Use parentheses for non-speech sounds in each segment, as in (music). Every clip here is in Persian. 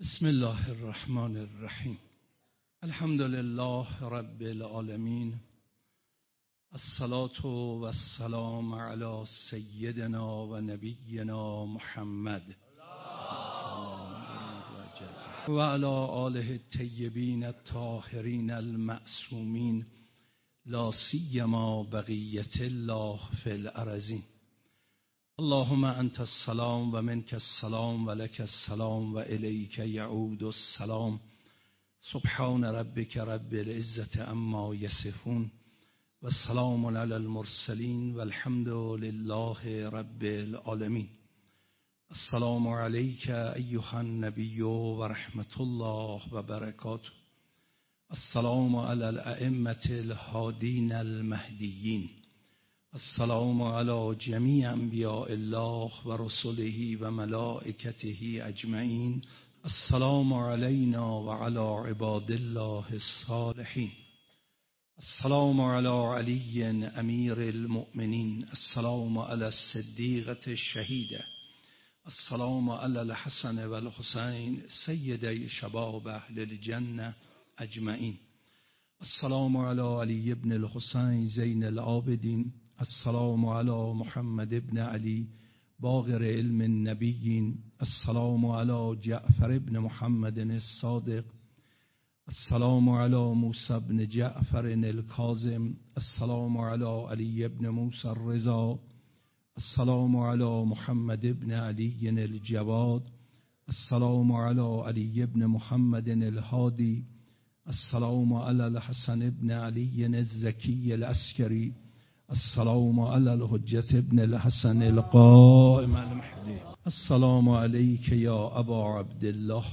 بسم الله الرحمن الرحیم. الحمد لله رب العالمین. الصلاة و السلام علی سیدنا و نبینا محمد. و علی آله الطیبین الطاهرین المعصومین. لا سیما بقیت الله فی الارضین. اللهم انت السلام و منك السلام و لك السلام و الیک یعود السلام. سبحان ربك رب العزة اما یصفون و سلام علی المرسلین و الحمد لله رب العالمین. السلام علیک ایها النبی و رحمت الله و برکاته. السلام علی الائمه الهادین المهدیین. السلام علی جمیع انبیاء الله و رسله و ملائکته اجمعین السلام علینا و علی عباد الله الصالحین السلام علی علی امیر المؤمنین السلام علی الصدیقة الشهیده السلام علی الحسن و الحسین سیدی شباب اهل الجنه اجمعین السلام علی علی ابن الحسین زین العابدین السلام علی محمد ابن علی باغر علم النبیین السلام علی جعفر ابن محمد الصادق. السلام علی موسی ابن جعفر الكاظم السلام علی علی ابن موسی الرضا. السلام علی محمد ابن علی الجواد. السلام علی علی ابن محمد الهادی. السلام علی الحسن ابن علی الزکی العسکری. السلام على الحجة ابن الحسن القائم المهدي. السلام عليك يا أبا عبد الله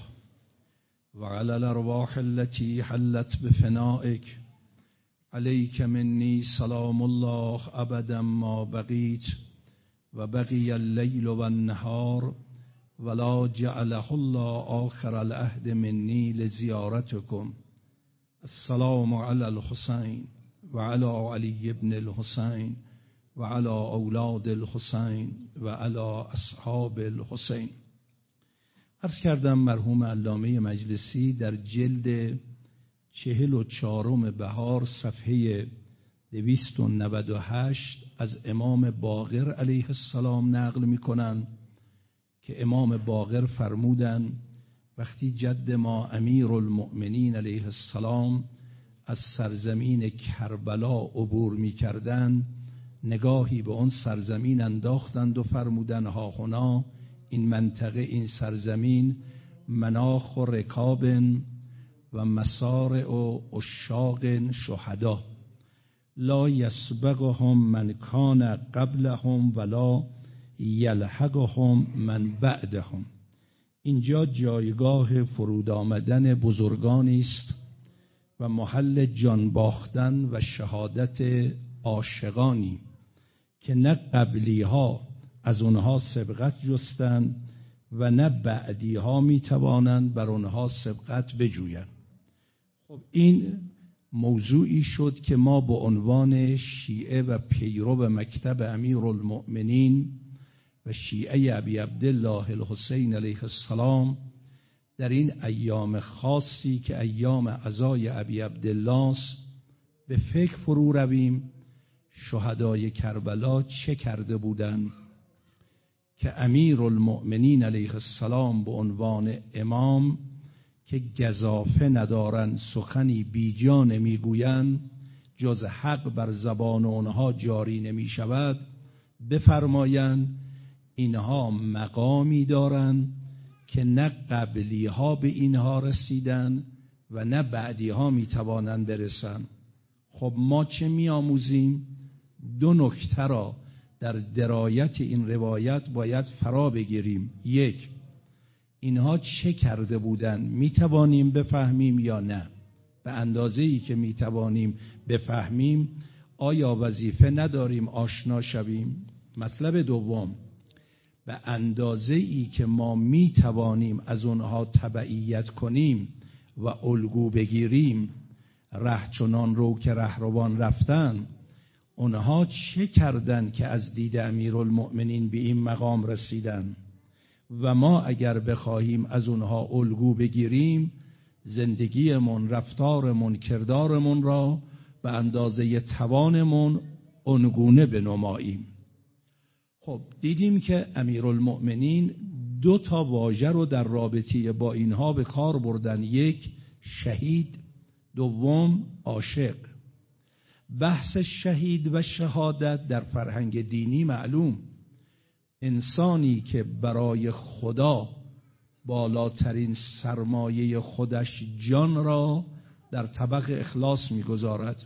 وعلى الأرواح التي حلت بفنائك. عليك مني سلام الله أبدا ما بقيت وبقي الليل والنهار ولا جعله الله آخر العهد مني لزيارتكم. السلام على الحسين. و علی علی ابن الحسین و علی اولاد الحسین و علی اصحاب الحسین. عرض کردم مرحوم علامه مجلسی در جلد چهل و چهارم بهار صفحه دویست و نود و هشت از امام باقر علیه السلام نقل می‌کنن که امام باقر فرمودن وقتی جد ما امیر المؤمنین علیه السلام از سرزمین کربلا عبور می کردن نگاهی به اون سرزمین انداختند و فرمودن ها هنا این منطقه این سرزمین مناخ و رکاب و مسار و اشاق شهدا. لا یسبقهم من کان قبلهم ولا یلحقهم من بعدهم. اینجا جایگاه فرود آمدن بزرگانی است. و محل جان باختن و شهادت عاشقانی که نه قبلی ها از اونها سبقت جستن و نه بعدی ها می توانند بر اونها سبقت بجویند. خب این موضوعی شد که ما به عنوان شیعه و پیرو مکتب امیر المؤمنین و شیعه ابی عبدالله الحسین علیه السلام در این ایام خاصی که ایام عزای ابی عبدالله به فکر فرو رویم شهدای کربلا چه کرده بودند که امیر المؤمنین علیه السلام به عنوان امام که گذافه ندارن سخنی بیجان می‌گویند جز حق بر زبان اونها جاری نمی شود بفرمایند اینها مقامی دارند که نه قبلی ها به اینها رسیدن و نه بعدی ها می توانند برسن. خب ما چه می آموزیم؟ دو نکته را در درایت این روایت باید فرا بگیریم. یک اینها چه کرده بودند می توانیم بفهمیم یا نه؟ به اندازه ای که می توانیم بفهمیم آیا وظیفه نداریم آشنا شویم؟ مطلب دوم به اندازه ای که ما می توانیم از اونها تبعیت کنیم و الگو بگیریم ره چنان رو که رهروان رفتن اونها چه کردند که از دید امیرالمؤمنین به این مقام رسیدن؟ و ما اگر بخواهیم از اونها الگو بگیریم زندگیمون رفتارمون کردارمون را به اندازه توانمون اونگونه بنماییم خب دیدیم که امیرالمؤمنین دو تا واژه رو در رابطه با اینها به کار بردن. یک شهید دوم عاشق. بحث شهید و شهادت در فرهنگ دینی معلوم. انسانی که برای خدا بالاترین سرمایه خودش جان را در طبق اخلاص می‌گذارد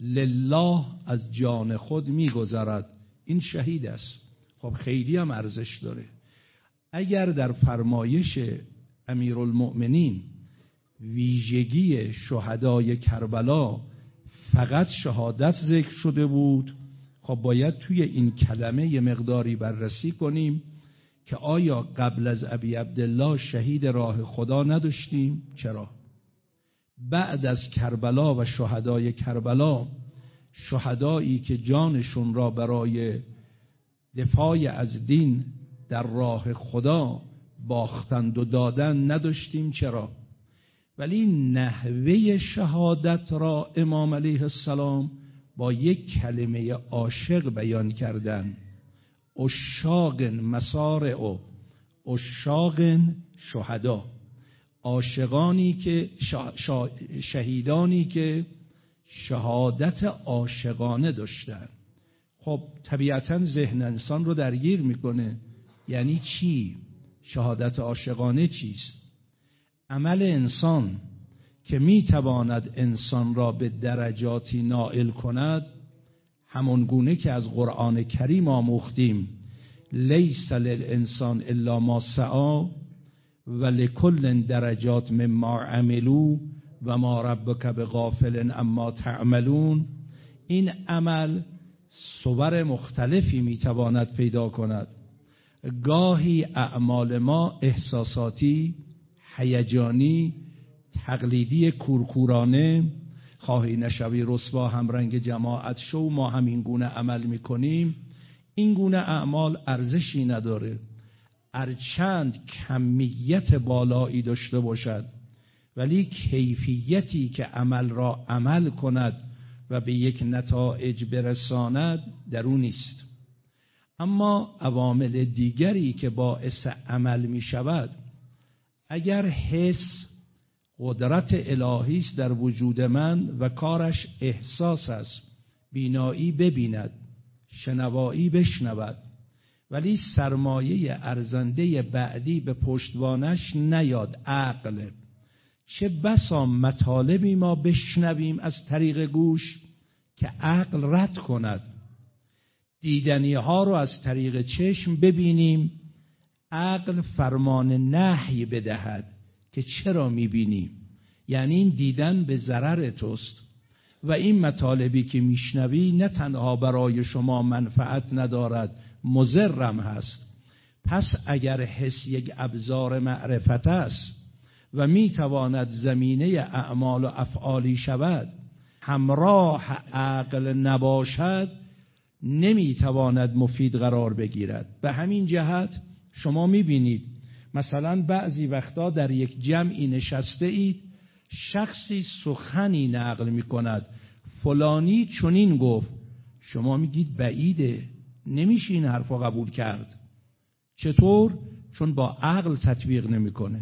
لله از جان خود می‌گذارد این شهید است. خب خیلی هم ارزش داره. اگر در فرمایش امیرالمؤمنین ویژگی شهدای کربلا فقط شهادت ذکر شده بود خب باید توی این کلمه یه مقداری بررسی کنیم که آیا قبل از ابی عبدالله شهید راه خدا نداشتیم؟ چرا؟ بعد از کربلا و شهدای کربلا شهدایی که جانشون را برای دفاع از دین در راه خدا باختند و دادن نداشتیم. چرا؟ ولی نحوه شهادت را امام علیه السلام با یک کلمه عاشق بیان کردن. اشاق مسارع اشاق شهدا. عاشقانی که شهیدانی که شهادت عاشقانه داشتن. خب طبیعتا ذهن انسان رو درگیر می‌کنه. یعنی چی؟ شهادت عاشقانه چیست؟ عمل انسان که می‌تواند انسان را به درجاتی نائل کند همون گونه که از قرآن کریم آموختیم. لیس للانسان الا ما سعا و لکل درجات مما عملو و ما ربک بغافل اما تعملون. این عمل صور مختلفی می‌تواند پیدا کند. گاهی اعمال ما احساساتی هیجانی تقلیدی کورکورانه خواهی نشوی رسوا هم رنگ جماعت شو ما همین گونه عمل می‌کنیم. این گونه اعمال ارزشی نداره. ارچند کمیت بالایی داشته باشد. ولی کیفیتی که عمل را عمل کند و به یک نتایج برساند در نیست. اما عوامل دیگری که باعث عمل می شود اگر حس قدرت الهی است در وجود من و کارش احساس است بینایی ببیند شنوایی بشنود ولی سرمایه ارزنده بعدی به پشتوانش نیاد عقل. چه بسا مطالبی ما بشنویم از طریق گوش که عقل رد کند. دیدنی ها رو از طریق چشم ببینیم. عقل فرمان نحی بدهد که چرا می‌بینیم؟ یعنی این دیدن به ضرر توست. و این مطالبی که میشنوی نه تنها برای شما منفعت ندارد مزرم هست. پس اگر حس یک ابزار معرفت است و می‌تواند زمینه اعمال و افعالی شود. همراه عقل نباشد نمی‌تواند مفید قرار بگیرد. به همین جهت شما می‌بینید مثلا بعضی وقتا در یک جمعی نشسته اید شخصی سخنی نقل می‌کند. فلانی چنین گفت شما میگید بعیده نمیشه این حرف قبول کرد. چطور؟ چون با عقل تطبیق نمی‌کنه.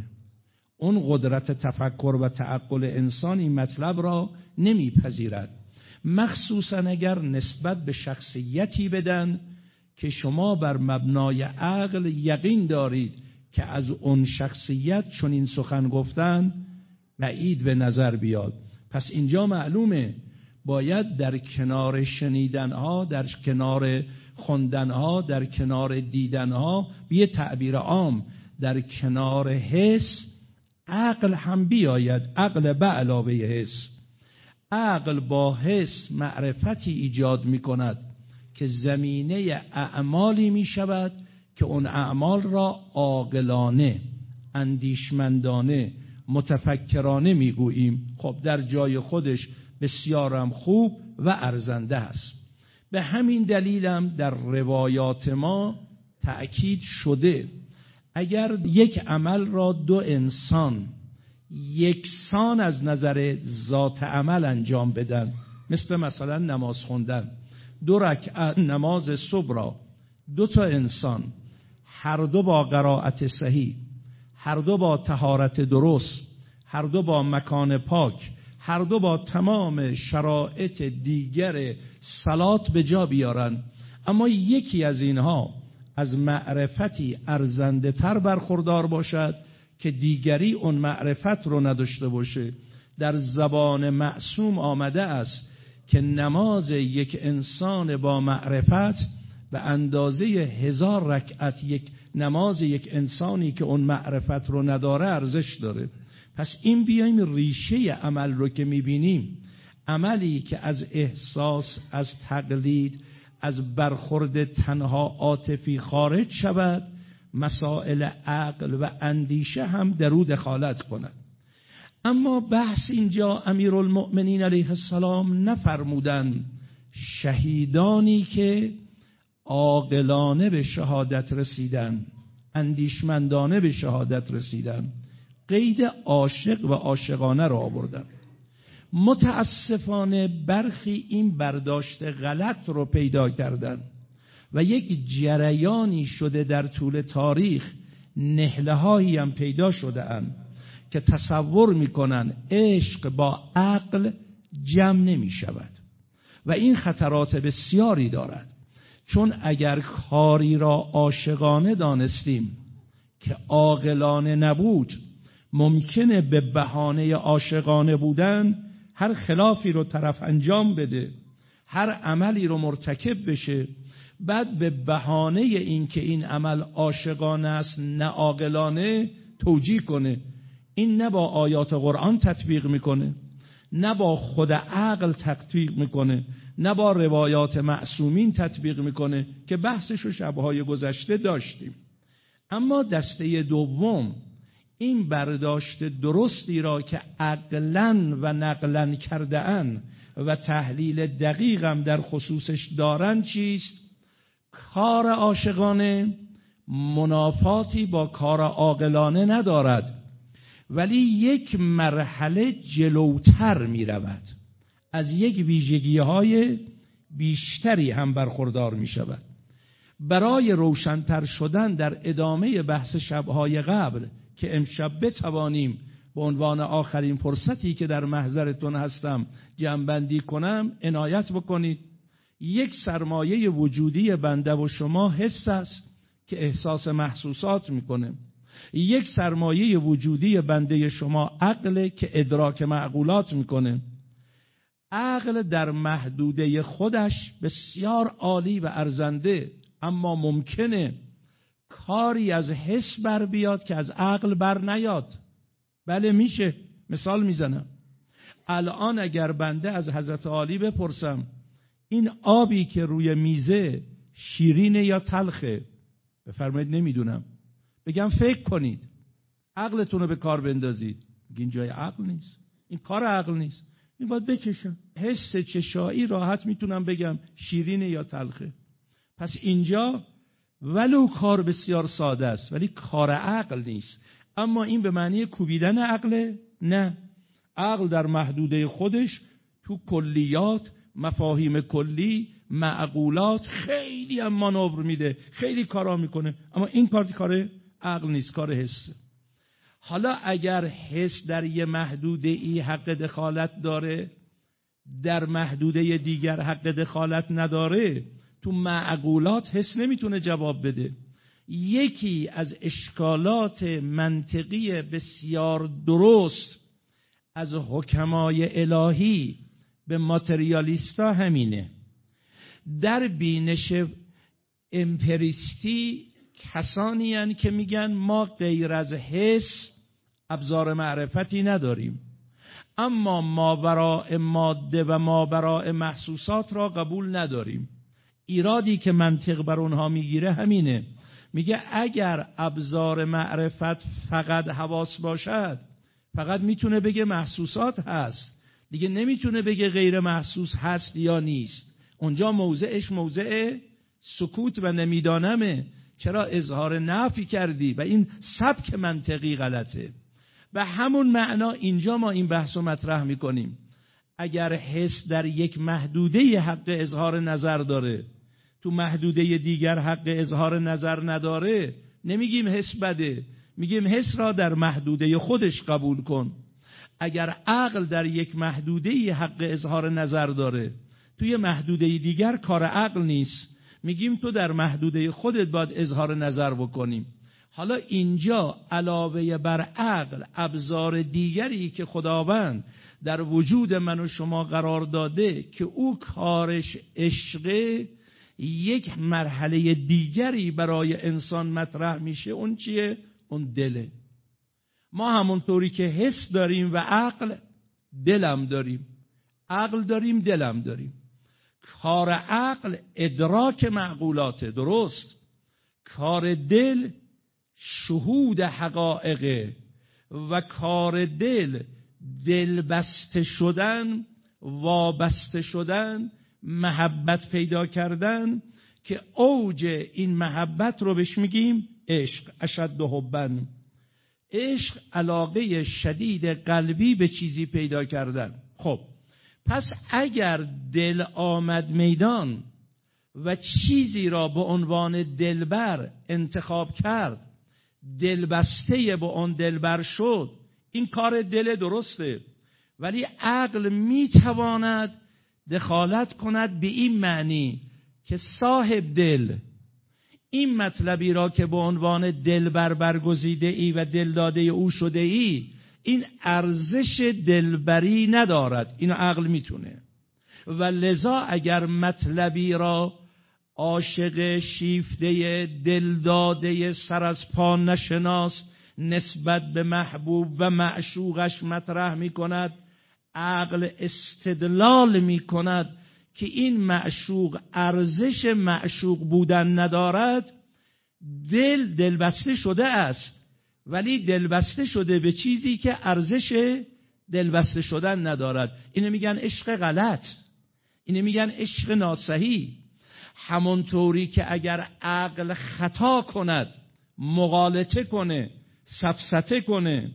اون قدرت تفکر و تعقل انسان این مطلب را نمیپذیرد. مخصوصا اگر نسبت به شخصیتی بدن که شما بر مبنای عقل یقین دارید که از اون شخصیت چون این سخن گفتن بعید به نظر بیاد. پس اینجا معلومه باید در کنار شنیدنها در کنار خوندنها در کنار دیدنها به تعبیر عام در کنار حس عقل هم بیاید عقل به علاوه حس. عقل با حس معرفتی ایجاد می کند که زمینه اعمالی می شود که اون اعمال را عاقلانه اندیشمندانه متفکرانه می‌گوییم. خب در جای خودش بسیارم خوب و ارزنده است. به همین دلیلم در روایات ما تأکید شده اگر یک عمل را دو انسان یکسان از نظر ذات عمل انجام بدن مثل مثلا نماز خوندن دو رکعت نماز صبح را دو تا انسان هر دو با قرائت صحیح هر دو با تهارت درست هر دو با مکان پاک هر دو با تمام شرایط دیگر سلات به جا بیارن اما یکی از اینها از معرفتی ارزنده تر برخوردار باشد که دیگری اون معرفت رو نداشته باشه. در زبان معصوم آمده است که نماز یک انسان با معرفت به اندازه هزار رکعت یک نماز یک انسانی که اون معرفت رو نداره ارزش داره. پس این بیایم ریشه عمل رو که می‌بینیم. عملی که از احساس از تقلید از برخورد تنها عاطفی خارج شود مسائل عقل و اندیشه هم در او دخالت کند. اما بحث اینجا امیرالمؤمنین علیه السلام نفرمودن شهیدانی که عاقلانه به شهادت رسیدن اندیشمندانه به شهادت رسیدن قید عاشق و عاشقانه را آوردن. متاسفانه برخی این برداشت غلط رو پیدا کردن و یک جریانی شده در طول تاریخ نهله هایی هم پیدا شده اند که تصور می‌کنن عشق با عقل جمع نمی شود و این خطرات بسیاری دارد. چون اگر کاری را عاشقانه دانستیم که عاقلانه نبود ممکنه به بهانه عاشقانه بودن هر خلافی رو طرف انجام بده هر عملی رو مرتکب بشه بعد به بهانه اینکه این عمل عاشقانه است نه عاقلانه توجیه کنه. این نه با آیات قرآن تطبیق می‌کنه نه با خود عقل تطبیق می‌کنه نه با روایات معصومین تطبیق می‌کنه که بحثش رو شبهای گذشته داشتیم. اما دسته دوم این برداشت درستی را که عقلا و نقلا کرده ان و تحلیل دقیقم در خصوصش دارن چیست؟ کار عاشقانه منافاتی با کار عاقلانه ندارد ولی یک مرحله جلوتر می رود از یک ویژگی های بیشتری هم برخوردار می شود برای روشنتر شدن در ادامه بحث شبهای قبل که امشب بتوانیم به عنوان آخرین فرصتی که در محضرتون هستم جمعبندی کنم عنایت بکنید. یک سرمایه وجودی بنده و شما حس است که احساس محسوسات می‌کنه. یک سرمایه وجودی بنده شما عقل که ادراک معقولات می‌کنه. عقل در محدوده خودش بسیار عالی و ارزنده اما ممکنه کاری از حس بر بیاد که از عقل بر نیاد. بله میشه. مثال می‌زنم. الان اگر بنده از حضرت عالی بپرسم این آبی که روی میزه شیرینه یا تلخه؟ بفرمایید نمی‌دونم. بگم فکر کنید. عقلتون رو به کار بندازید. این جای عقل نیست. این کار عقل نیست. این باید بچشم. حس چشایی راحت می‌تونم بگم شیرینه یا تلخه. پس اینجا ولو کار بسیار ساده است ولی کار عقل نیست. اما این به معنی کوبیدن عقل؟ نه. عقل در محدوده خودش تو کلیات مفاهیم کلی معقولات خیلی هم مانور میده خیلی کارا می‌کنه. اما این کار کار عقل نیست کار حس. حالا اگر حس در یه محدوده ای حق دخالت داره در محدوده دیگر حق دخالت نداره تو معقولات حس نمی‌تونه جواب بده. یکی از اشکالات منطقی بسیار درست از حکمای الهی به ماتریالیستا همینه. در بینش امپریستی کسانی که میگن ما غیر از حس ابزار معرفتی نداریم. اما ما برای ماده و ما برای محسوسات را قبول نداریم. ایرادی که منطق بر اونها می‌گیره همینه. میگه اگر ابزار معرفت فقط حواس باشد فقط می‌تونه بگه محسوسات هست. دیگه نمی‌تونه بگه غیر محسوس هست یا نیست. اونجا موضعش موضع سکوت و نمیدانمه. چرا اظهار نفی کردی؟ و این سبک منطقی غلطه. و همون معنا اینجا ما این بحث رو مطرح می‌کنیم. اگر حس در یک محدوده حق اظهار نظر داره تو محدوده دیگر حق اظهار نظر نداره نمیگیم حس بده. میگیم حس را در محدوده خودش قبول کن. اگر عقل در یک محدوده حق اظهار نظر داره توی محدوده دیگر کار عقل نیست. میگیم تو در محدوده خودت باید اظهار نظر بکنیم حالا اینجا علاوه بر عقل ابزار دیگری که خداوند در وجود من و شما قرار داده که او کارش عشقه یک مرحله دیگری برای انسان مطرح میشه. اون چیه؟ اون دله. ما همونطوری که حس داریم و عقل دلم داریم. عقل داریم دلم داریم. کار عقل ادراک معقولاته درست. کار دل شهود حقائق و کار دل دل بسته شدن وابسته شدن محبت پیدا کردن که اوج این محبت رو بهش میگیم عشق اشد حبن. عشق علاقه شدید قلبی به چیزی پیدا کردن. خب پس اگر دل آمد میدان و چیزی را به عنوان دلبر انتخاب کرد دلبسته به اون دلبر شد این کار دل درسته. ولی عقل می‌تواند دخالت کند به این معنی که صاحب دل این مطلبی را که به عنوان دلبر برگزیده ای و دلداده او شده ای این ارزش دلبری ندارد. اینو عقل می‌تونه. و لذا اگر مطلبی را عاشق شیفته دلداده سر از پا نشناس نسبت به محبوب و معشوقش مطرح می کند عقل استدلال می کند که این معشوق ارزش معشوق بودن ندارد دل دلبسته شده است. ولی دلبسته شده به چیزی که ارزش دلبسته شدن ندارد. اینو میگن عشق غلط. اینو میگن عشق ناسهی همونطوری که اگر عقل خطا کند مغالطه کنه سفسته کنه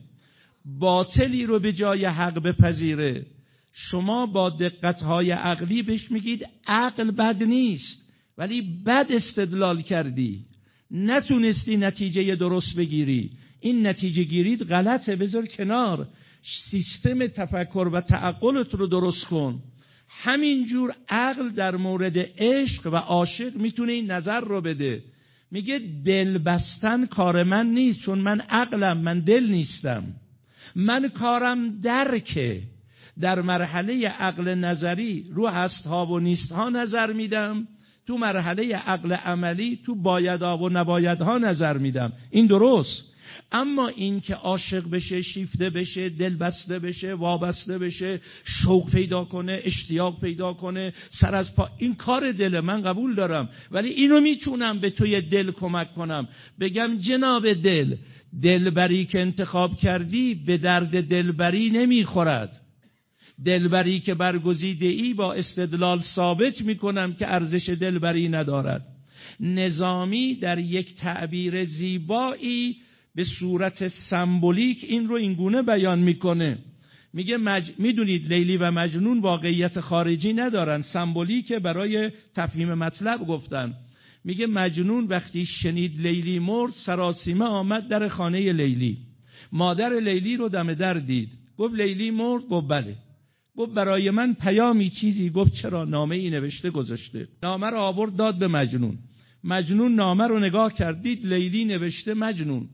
باطلی رو به جای حق بپذیره. شما با دقتهای عقلی بهش میگید عقل بد نیست ولی بد استدلال کردی. نتونستی نتیجه درست بگیری. این نتیجه گیرید غلطه بذار کنار. سیستم تفکر و تعقلت رو درست کن. همینجور عقل در مورد عشق و عاشق می‌تونه این نظر رو بده. میگه دل بستن کار من نیست چون من عقلم من دل نیستم. من کارم درکه. در مرحله عقل نظری رو ها و نیست ها نظر میدم. تو مرحله عقل عملی تو باید و نباید ها نظر میدم. این درست. اما این که عاشق بشه شیفته بشه دل بسته بشه وابسته بشه شوق پیدا کنه اشتیاق پیدا کنه سر از پا این کار دل من قبول دارم. ولی اینو می‌تونم به توی دل کمک کنم. بگم جناب دل دلبری که انتخاب کردی به درد دلبری نمی‌خورد. دلبری که برگزیده ای با استدلال ثابت می‌کنم که ارزش دلبری ندارد. نظامی در یک تعبیر زیبایی به صورت سمبولیک این رو اینگونه بیان می‌کنه. میگه مج... می‌دونید لیلی و مجنون واقعیت خارجی ندارن. سمبولیک برای تفهیم مطلب گفتن. میگه مجنون وقتی شنید لیلی مرد سراسیمه آمد در خانه لیلی. مادر لیلی رو دم در دید. گفت لیلی مرد گفت بله. گفت برای من پیامی چیزی. گفت چرا نامه ای نوشته گذاشته. نامه رو آورد داد به مجنون. مجنون نامه رو نگاه کردید لیلی نوشته مجنون.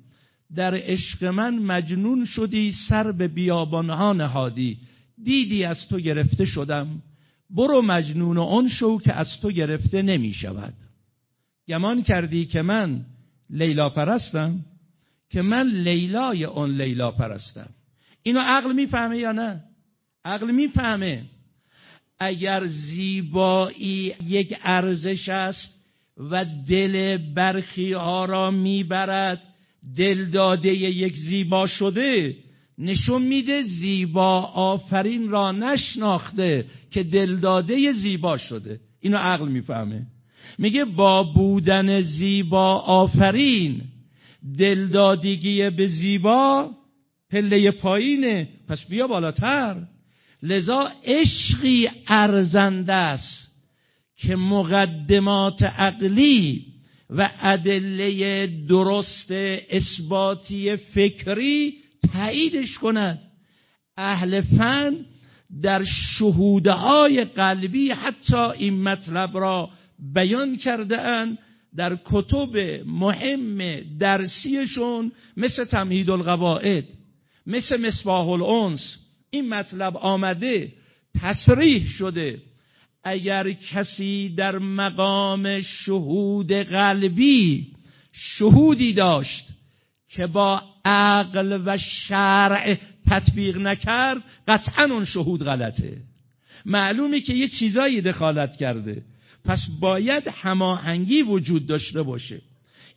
در عشق من مجنون شدی سر به بیابانها نهادی. دیدی از تو گرفته شدم. برو مجنون و آن شو که از تو گرفته نمی شود گمان کردی که من لیلا پرستم که من لیلای اون لیلا پرستم اینو عقل می‌فهمه یا نه؟ عقل می‌فهمه. اگر زیبایی یک ارزش است و دل برخی ها را می‌برد دل داده یک زیبا شده نشون میده زیبا آفرین را نشناخته که دل داده زیبا شده. اینو عقل می‌فهمه. میگه با بودن زیبا آفرین دلدادگی به زیبا پله پایینه. پس بیا بالاتر. لذا عشقی ارزنده است که مقدمات عقلی و ادله درست اثباتی فکری تاییدش کند. اهل فن در شهودهای قلبی حتی این مطلب را بیان کرده اند در کتب مهم درسیشون مثل تمهید القواعد مثل مصباح الانس. این مطلب آمده تصریح شده. اگر کسی در مقام شهود قلبی شهودی داشت که با عقل و شرع تطبیق نکرد قطعا اون شهود غلطه. معلومه که یه چیزایی دخالت کرده. پس باید هماهنگی وجود داشته باشه.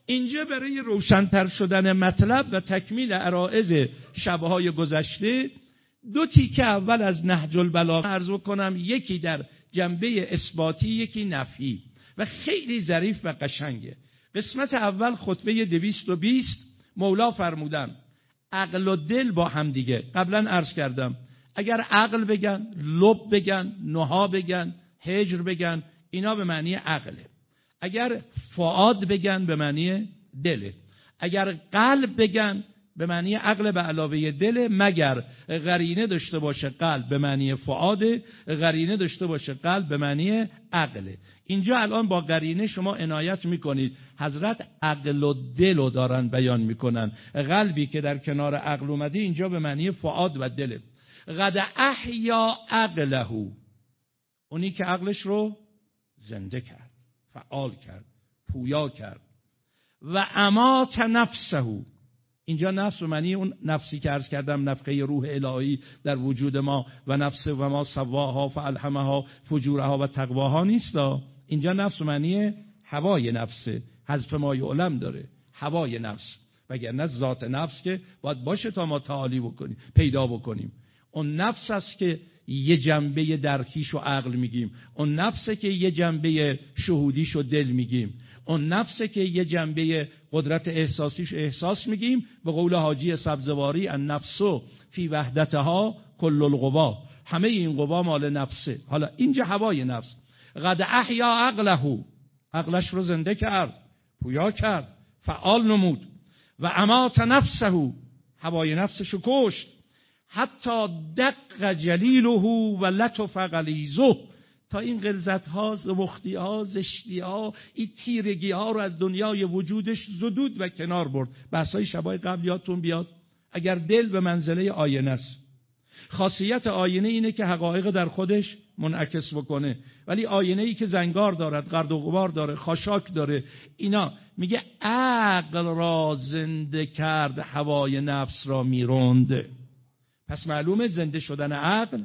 اینجا برای روشنتر شدن مطلب و تکمیل عرائز شبهای گذشته دو تیکه اول از نهج البلاغه عرض کنم یکی در جنبه اثباتی یکی نفی و خیلی ظریف و قشنگه. قسمت اول خطبه دویست و بیست مولا فرمودن عقل و دل با هم دیگه. قبلا عرض کردم اگر عقل بگن لب بگن نها بگن هجر بگن اینا به معنی عقله. اگر فعاد بگن به معنی دله. اگر قلب بگن به معنی عقل به علاوه دل مگر غرینه داشته باشه قلب به معنی فعاد غرینه داشته باشه قلب به معنی عقله. اینجا الان با غرینه شما عنایت می‌کنید. حضرت عقل و دل رو دارن بیان می‌کنن. قلبی که در کنار عقل اومده اینجا به معنی فعاد و دله. قد احیا عقله. اونی که عقلش رو زنده کرد فعال کرد پویا کرد. و امات نفسه. اینجا نفس و معنی اون نفسی که عرض کردم نفقه روح الهی در وجود ما و نفس و ما سواها فالهمها فجورها و تقواها نیست. اینجا نفس و معنی هوای نفسه حذف ما علم داره هوای نفس. وگرنه ذات نفس که باید باشه تا ما تعالی بکنیم پیدا بکنیم. اون نفس است که یه جنبه درکیش و عقل میگیم. اون نفسه که یه جنبه شهودیش و دل میگیم. اون نفسه که یه جنبه قدرت احساسیش احساس میگیم. به قول حاجی سبزواری ان نفسو فی وحدتها کل القوا. همه این قوا مال نفسه. حالا اینجا هوای نفس. قد احیا عقله عقلش رو زنده کرد پویا کرد فعال نمود. و امات نفسه هوای نفسش رو کشت. حتی دق جلیله و لطف غلیظه تا این غلظت ها زبختی ها زشتی ها این تیرگی ها رو از دنیای وجودش زدود و کنار برد. بحث های شبای قبل یادتون بیاد. اگر دل به منزله آینه است. خاصیت آینه اینه که حقایق در خودش منعکس بکنه. ولی آینه ای که زنگار دارد قرد و غبار داره خاشاک داره. اینا میگه عقل را زنده کرد هوای نفس را می‌روند پس معلومه زنده شدن عقل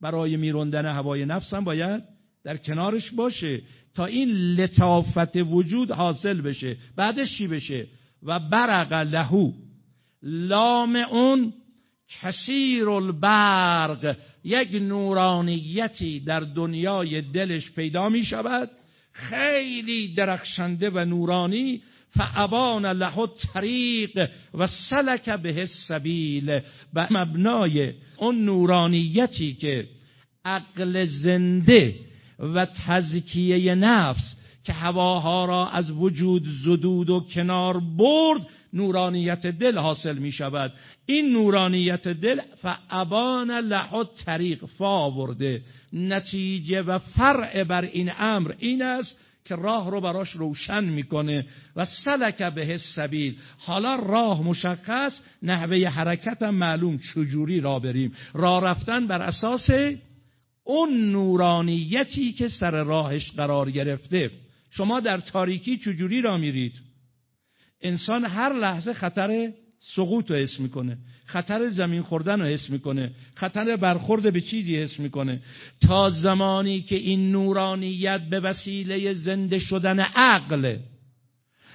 برای میروندن هوای نفس هم باید در کنارش باشه تا این لطافت وجود حاصل بشه. بعدش چی بشه؟ و برق لهو لام اون کثیر البرق یک نورانیتی در دنیای دلش پیدا می شود خیلی درخشنده و نورانی فعبان له طریق و سلک به السبیل و مبنای اون نورانیتی که عقل زنده و تزکیه نفس که هواها را از وجود زدود و کنار برد نورانیت دل حاصل می شود. این نورانیت دل فعبان له طریق فا برده نتیجه و فرع بر این امر این است که راه رو براش روشن می‌کنه و سلک به سبیل. حالا راه مشخص نحوه حرکت هم معلوم چجوری را بریم. راه رفتن بر اساس اون نورانیتی که سر راهش قرار گرفته. شما در تاریکی چجوری را میرید؟ انسان هر لحظه خطر سقوط رو حس می‌کنه. خطر زمین خوردن رو حس می‌کنه. خطر برخورد به چیزی حس می‌کنه. تا زمانی که این نورانیت به وسیله زنده شدن عقل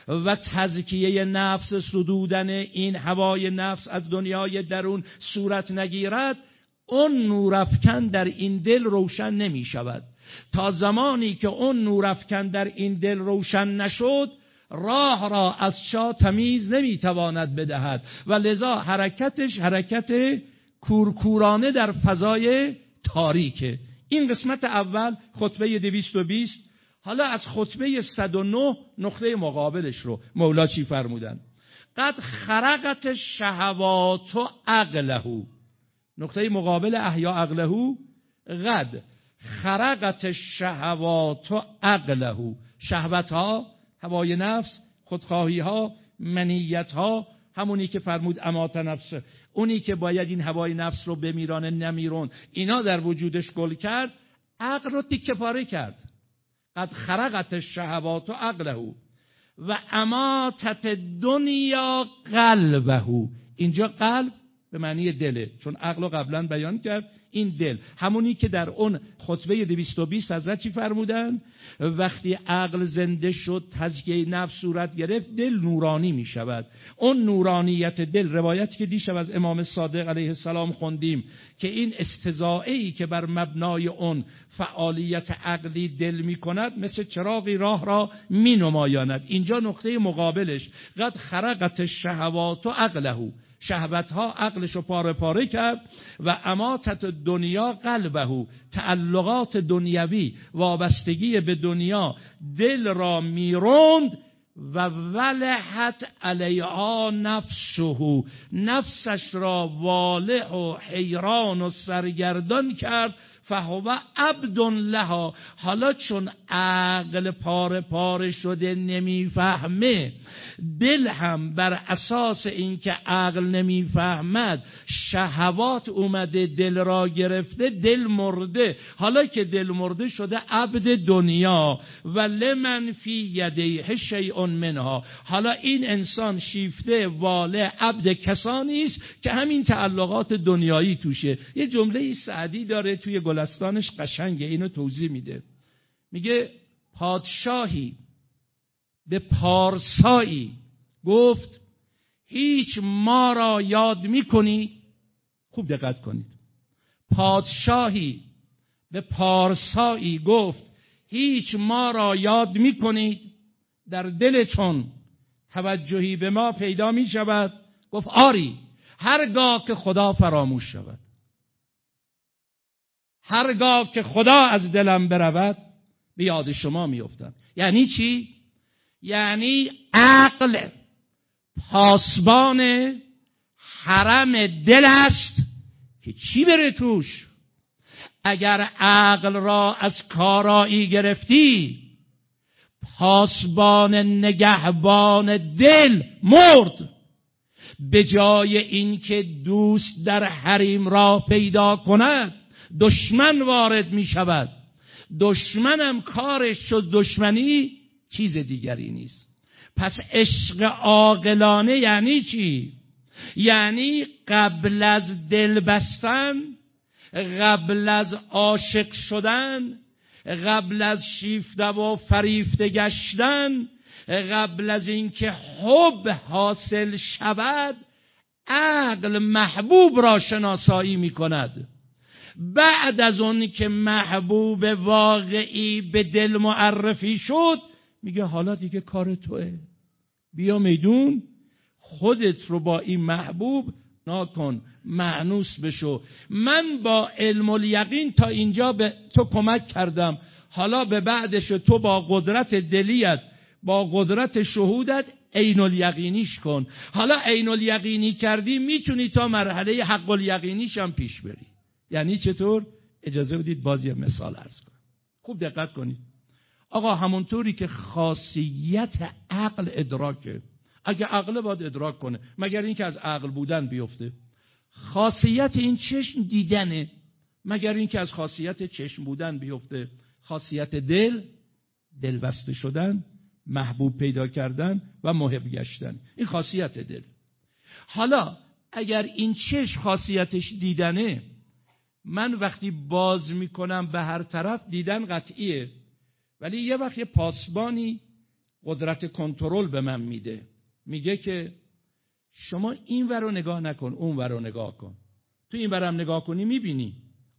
و تزکیه نفس صدودن این هوای نفس از دنیای درون صورت نگیرد اون نورافکن در این دل روشن نمی شود تا زمانی که اون نورافکن در این دل روشن نشد راه را از شا تمیز نمی‌تواند بدهد. و لذا حرکتش حرکت کورکورانه در فضای تاریکه. این قسمت اول خطبه 220 حالا از خطبه 109 نقطه مقابلش رو. مولا چی فرمودن؟ قد خرقت شهوات و عقله نقطه مقابل احیا عقله قد خرقت شهوات و عقله شهوت ها هوای نفس خودخواهی ها منیت ها همونی که فرمود امات نفس. اونی که باید این هوای نفس رو بمیرانه نمیرون. اینا در وجودش گل کرد عقل رو تیکه پاره کرد. قد خرقت شهوات و عقله و اماتت دنیا قلبه اینجا قلب به معنی دله چون عقل قبلا بیان کرد. این دل. همونی که در اون خطبه 220 حضرت چی فرمودن؟ وقتی عقل زنده شد تزکیه نفس صورت گرفت دل نورانی می شود اون نورانیت دل روایتی که دیشب از امام صادق علیه السلام خوندیم که این استزاعی که بر مبنای اون فعالیت عقلی دل می کند مثل چراغی راه را می نمایاند. اینجا نقطه مقابلش. قد خرقت شهوات و عقله شهوت ها عقلش رو پاره پاره کرد و اماتت دنیا قلبه تعلقات دنیوی وابستگی به دنیا. دل را می‌روند و ولحت علیها نفسه. نفسش را واله و حیران و سرگردان کرد. فهو عبد لها. حالا چون عقل پاره پاره شده نمی‌فهمه دل هم بر اساس اینکه عقل نمی‌فهمد شهوات اومده دل را گرفته دل مرده. حالا که دل مرده شده عبد دنیا. و لمن فی یدیه شیء منها. حالا این انسان شیفته واله عبد کسانی است که همین تعلقات دنیایی توشه. یه جمله سعدی داره توی گلستانش قشنگه اینو توضیح میده. میگه پادشاهی به پارسایی گفت هیچ ما را یاد می‌کنید خوب دقت کنید. پادشاهی به پارسایی گفت هیچ ما را یاد می‌کنید. در دلتون توجهی به ما پیدا می شود. گفت آری هرگاه که خدا فراموش شود هرگاه که خدا از دلم برود به یاد شما میافتم یعنی چی؟ یعنی عقل پاسبان حرم دل است که چی بره توش؟ اگر عقل را از کارایی گرفتی پاسبان نگهبان دل مرد. به جای اینکه دوست در حریم را پیدا کند دشمن وارد می شود. دشمنم کارش شد دشمنی چیز دیگری نیست. پس عشق عاقلانه یعنی چی؟ یعنی قبل از دل بستن قبل از عاشق شدن قبل از شیفته و فریفته گشتن قبل از اینکه حب حاصل شود عقل محبوب را شناسایی می کند بعد از اون که محبوب واقعی به دل معرفی شد میگه حالا دیگه کار توه. بیا میدون خودت رو با این محبوب ناکن معنوس بشو. من با علم الیقین تا اینجا به تو کمک کردم. حالا به بعدش تو با قدرت دلیت با قدرت شهودت عین الیقینیش کن. حالا عین الیقینی کردی می‌تونی تا مرحله حق الیقینیش هم پیش بری. یعنی چطور؟ اجازه بدید بازی مثال ارز کنم. خوب دقت کنید. آقا همونطوری که خاصیت عقل ادراکه. اگه عقل باید ادراک کنه مگر اینکه از عقل بودن بیفته؟ خاصیت این چشم دیدنه مگر اینکه از خاصیت چشم بودن بیفته؟ خاصیت دل دلبسته شدن محبوب پیدا کردن و محب گشتن. این خاصیت دل. حالا اگر این چشم خاصیتش دیدنه من وقتی باز می‌کنم به هر طرف دیدن قطعیه. ولی یه وقت یه پاسبانی قدرت کنترل به من میده. میگه که شما این ور رو نگاه نکن اون ور رو نگاه کن. تو این ورم نگاه کنی می‌بینی.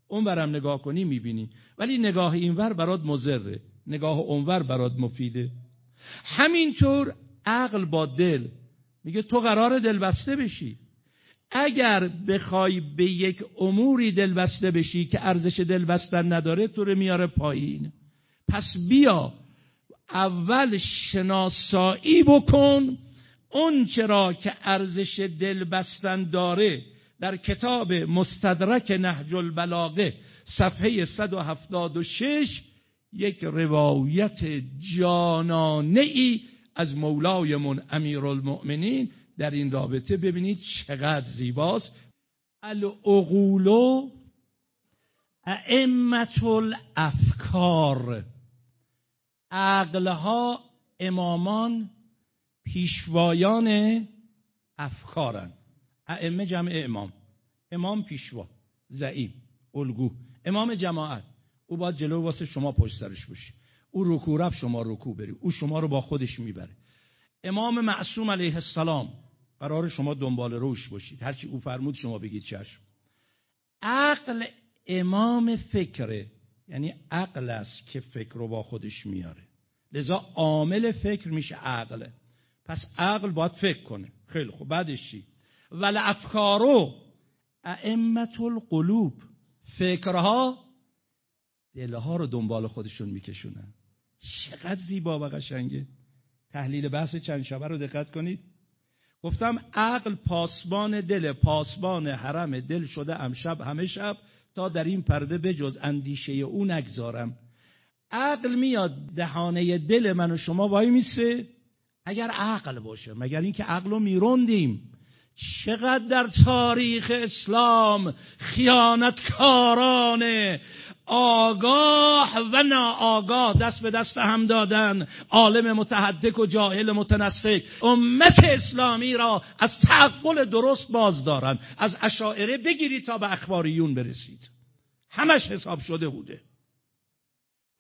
اون برم نگاه کنی می‌بینی. ولی نگاه اینور برات مزره نگاه اونور برات مفیده. همینطور عقل با دل. میگه تو قرار دلبسته بشی. اگر بخوای به یک اموری دلبسته بشی که ارزش دلبستن نداره تو رو میاره پایین. پس بیا اول شناسایی بکن. اون چرا که ارزش دلبستن داره در کتاب مستدرک نهج البلاغه صفحه 176 یک روایت جانانه ای از مولایمون المؤمنین در این رابطه ببینید چقدر زیباست. العقولو ائمت الافکار عقلها امامان پیشوایان افکارن. ائمه جمع امام. امام پیشوا زعیم الگو. امام جماعت. او باید جلو واسه شما پشت سرش باشی او رکوع رفت شما رکوع بری او شما رو با خودش می‌بره. امام معصوم علیه السلام قرار شما دنبال روش باشید. هرچی او فرمود شما بگید چشم. عقل امام فکره یعنی عقل است که فکر رو با خودش میاره. لذا عامل فکر میشه عقل پس عقل باید فکر کنه. خیلی خوب. بعدش چی؟ ول افکارو ائمت القلوب. فکرها دلها رو دنبال خودشون میکشونن. چقدر زیبا و قشنگه. تحلیل بحث چند شبه رو دقت کنید. گفتم عقل پاسبان دل پاسبان حرم دل شده امشب همه شب تا در این پرده بجز اندیشه او نگذارم. عقل میاد دهانه دل من و شما وای میسه. اگر عقل باشه مگر اینکه عقل رو میروندیم. چقدر در تاریخ اسلام خیانتکارانه آگاه و ناآگاه دست به دست هم دادن عالم متحدک و جاهل متنسک. امت اسلامی را از تعقل درست باز دارن. از اشاعره بگیرید تا به اخباریون برسید. همش حساب شده بوده.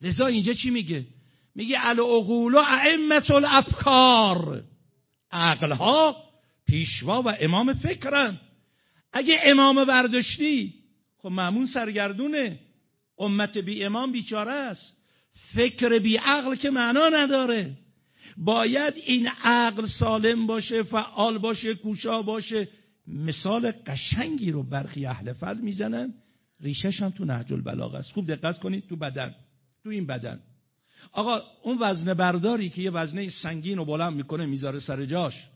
لذا اینجا چی میگه؟ میگه العقول ائمه الافکار. عقلها پیشوا و امام فکرن. اگه امام برداشتی خب معمون سرگردونه. امت بی امام بیچاره است. فکر بی عقل که معنا نداره. باید این عقل سالم باشه فعال باشه کوشا باشه. مثال قشنگی رو برخی اهل فل می‌زنن. ریشش هم تو نهج البلاغه است. خوب دقت کنید تو بدن. تو این بدن. آقا اون وزن برداری که یه وزنه سنگین رو بلند می‌کنه می‌ذاره سر جاش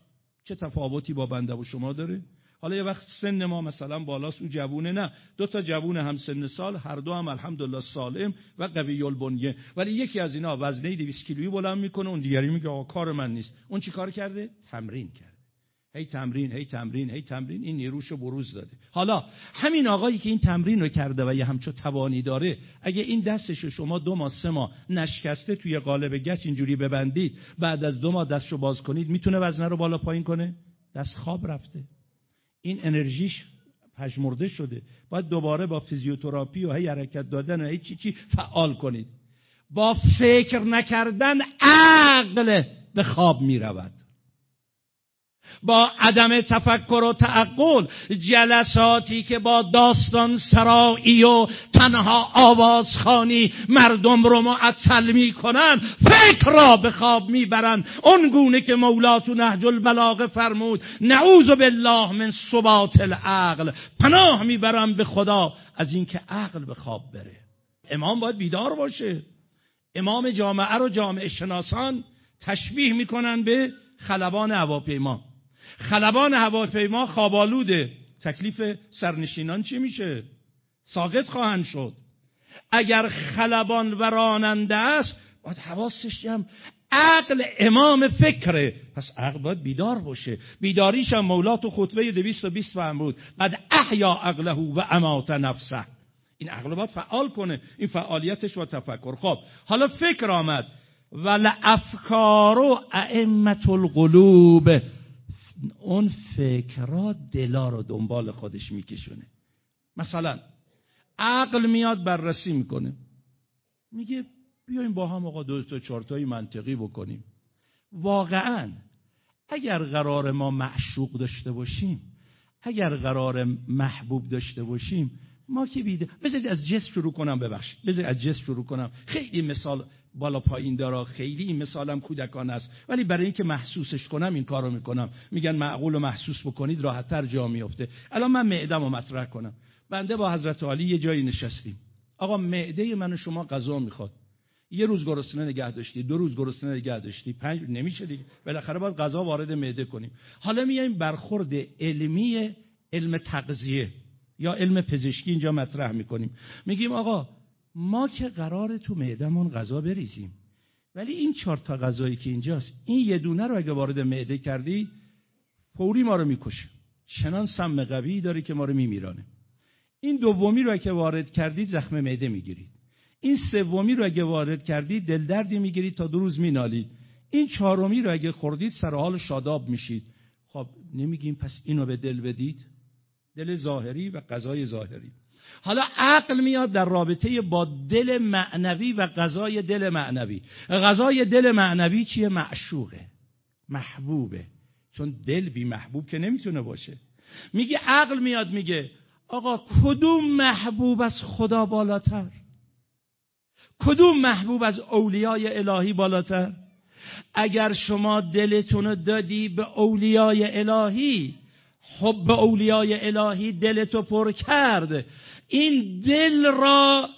چه تفاوتی با بنده و شما داره؟ حالا یه وقت سن ما مثلا بالاست او جوونه نه. دو تا جوون هم سن سال هر دو هم الحمدلله سالم و قوی البنیه. ولی یکی از اینا وزنه 200 کیلویی بلند می‌کنه اون دیگری میگه آقا کار من نیست. اون چی کار کرده؟ تمرین کرده. هی تمرین هی تمرین هی تمرین این نیروشو بروز داده. حالا همین آقایی که این تمرین رو کرده و یه همچو توانی داره اگه این دستشو شما دو ماه سه ماه نشکسته توی قالب گچ اینجوری ببندید بعد از دو ماه دستشو باز کنید می‌تونه وزنه رو بالا پایین کنه؟ دست خواب رفته. این انرژیش پژمرده شده. باید دوباره با فیزیوتراپی و هی حرکت دادن و هی چی چی فعال کنید. با فکر نکردن عقل به خواب می رود با عدم تفکر و تعقل جلساتی که با داستان سرایی و تنها آوازخانی مردم رو معطل می‌کنن فکر را به خواب می‌برن. اون گونه که مولا تو نهج البلاغه فرمود نعوذ بالله من ثبات العقل. پناه می‌برم به خدا از اینکه عقل به خواب بره. امام باید بیدار باشه. امام جامعه رو جامعه شناسان تشبیه می‌کنن به خلبان هواپیما. خلبان هواپیما خوابالوده تکلیف سرنشینان چی میشه؟ ساقط خواهند شد. اگر خلبان و راننده است باید حواسش هم. عقل امام فکره. پس عقل باید بیدار باشه. بیداریش هم مولا تو خطبه 220 فهم بود. بعد احیا عقله و امات نفسه. این عقل باید فعال کنه. این فعالیتش و تفکر. خب حالا فکر آمد. ول افکار ائمه القلوب. اون فکرها دلا رو دنبال خودش میکشونه. مثلا عقل میاد بررسی می‌کنه. میگه بیایم با هم آقا دو تا چارتایی منطقی بکنیم. واقعا اگر قرار ما معشوق داشته باشیم اگر قرار محبوب داشته باشیم ما که بیده بذارید از جسم شروع کنم ببخشید. بذارید از جسم شروع کنم. خیلی مثال بالا پایین داره خیلی این مثالم کودکان است. ولی برای اینکه محسوسش کنم این کارو می‌کنم. میگن معقول و محسوس بکنید راحتتر جا میفته الان من معدم رو مطرح کنم. بنده با حضرت علی یه جایی نشستیم. آقا معده من و شما غذا می‌خواد. یه روز گرسنه نگه داشتی دو روز گرسنه نگه داشتی پنج نمیشه دیگه. بالاخره باید غذا وارد معده کنیم. حالا میایم برخورد علمی علم تغذیه یا علم پزشکی اینجا مطرح می‌کنیم. میگیم آقا ما که قرار تو معدهمون غذا بریزیم. ولی این چهار تا غذایی که اینجاست این یه دونه رو اگه وارد معده کردی فوری ما رو می‌کشه. چنان سم قوی داره که ما رو میمیرانه. این دومی رو اگه وارد کردید زخم معده می‌گیرید. این سومی رو اگه وارد کردید دل دردی می‌گیرید تا دو روز مینالید. این چهارمی رو اگه خوردید سر حال شاداب میشید. خب نمیگیم پس اینو به دل بدید. دل ظاهری و غذای ظاهری. حالا عقل میاد در رابطه با دل معنوی و غذای دل معنوی. غذای دل معنوی چیه؟ معشوقه محبوبه. چون دل بی محبوب که نمی‌تونه باشه. میگه عقل میاد میگه آقا کدوم محبوب از خدا بالاتر؟ کدوم محبوب از اولیای الهی بالاتر؟ اگر شما دلتون رو دادی به اولیای الهی حب اولیای الهی دلتو پر کرد. این دل را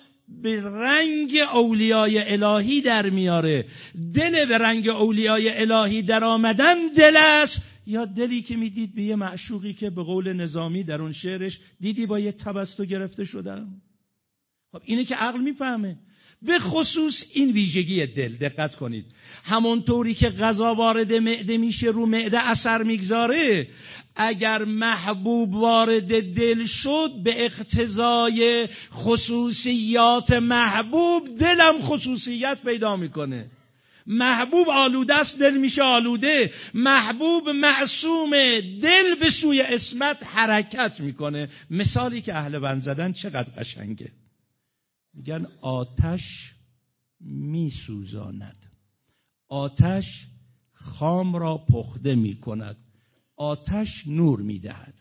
به رنگ اولیای الهی در میاره. دل به رنگ اولیای الهی در آمدن دل است. یا دلی که می‌دید به یه معشوقی که به قول نظامی در اون شعرش دیدی با یه تبستو گرفته شدم؟ خب اینه که عقل می‌فهمه. به خصوص این ویژگی دل دقت کنید. همونطوری که غذا وارد معده میشه رو معده اثر می‌گذاره. اگر محبوب وارد دل شد به اقتضای خصوصیات محبوب دلم خصوصیت پیدا می‌کنه. محبوب آلوده است دل میشه آلوده. محبوب معصوم دل به سوی اسمت حرکت می‌کنه. مثالی که اهل بند زدن چقدر قشنگه. میگن آتش میسوزاند. آتش خام را پخته می‌کند. آتش نور می‌دهد.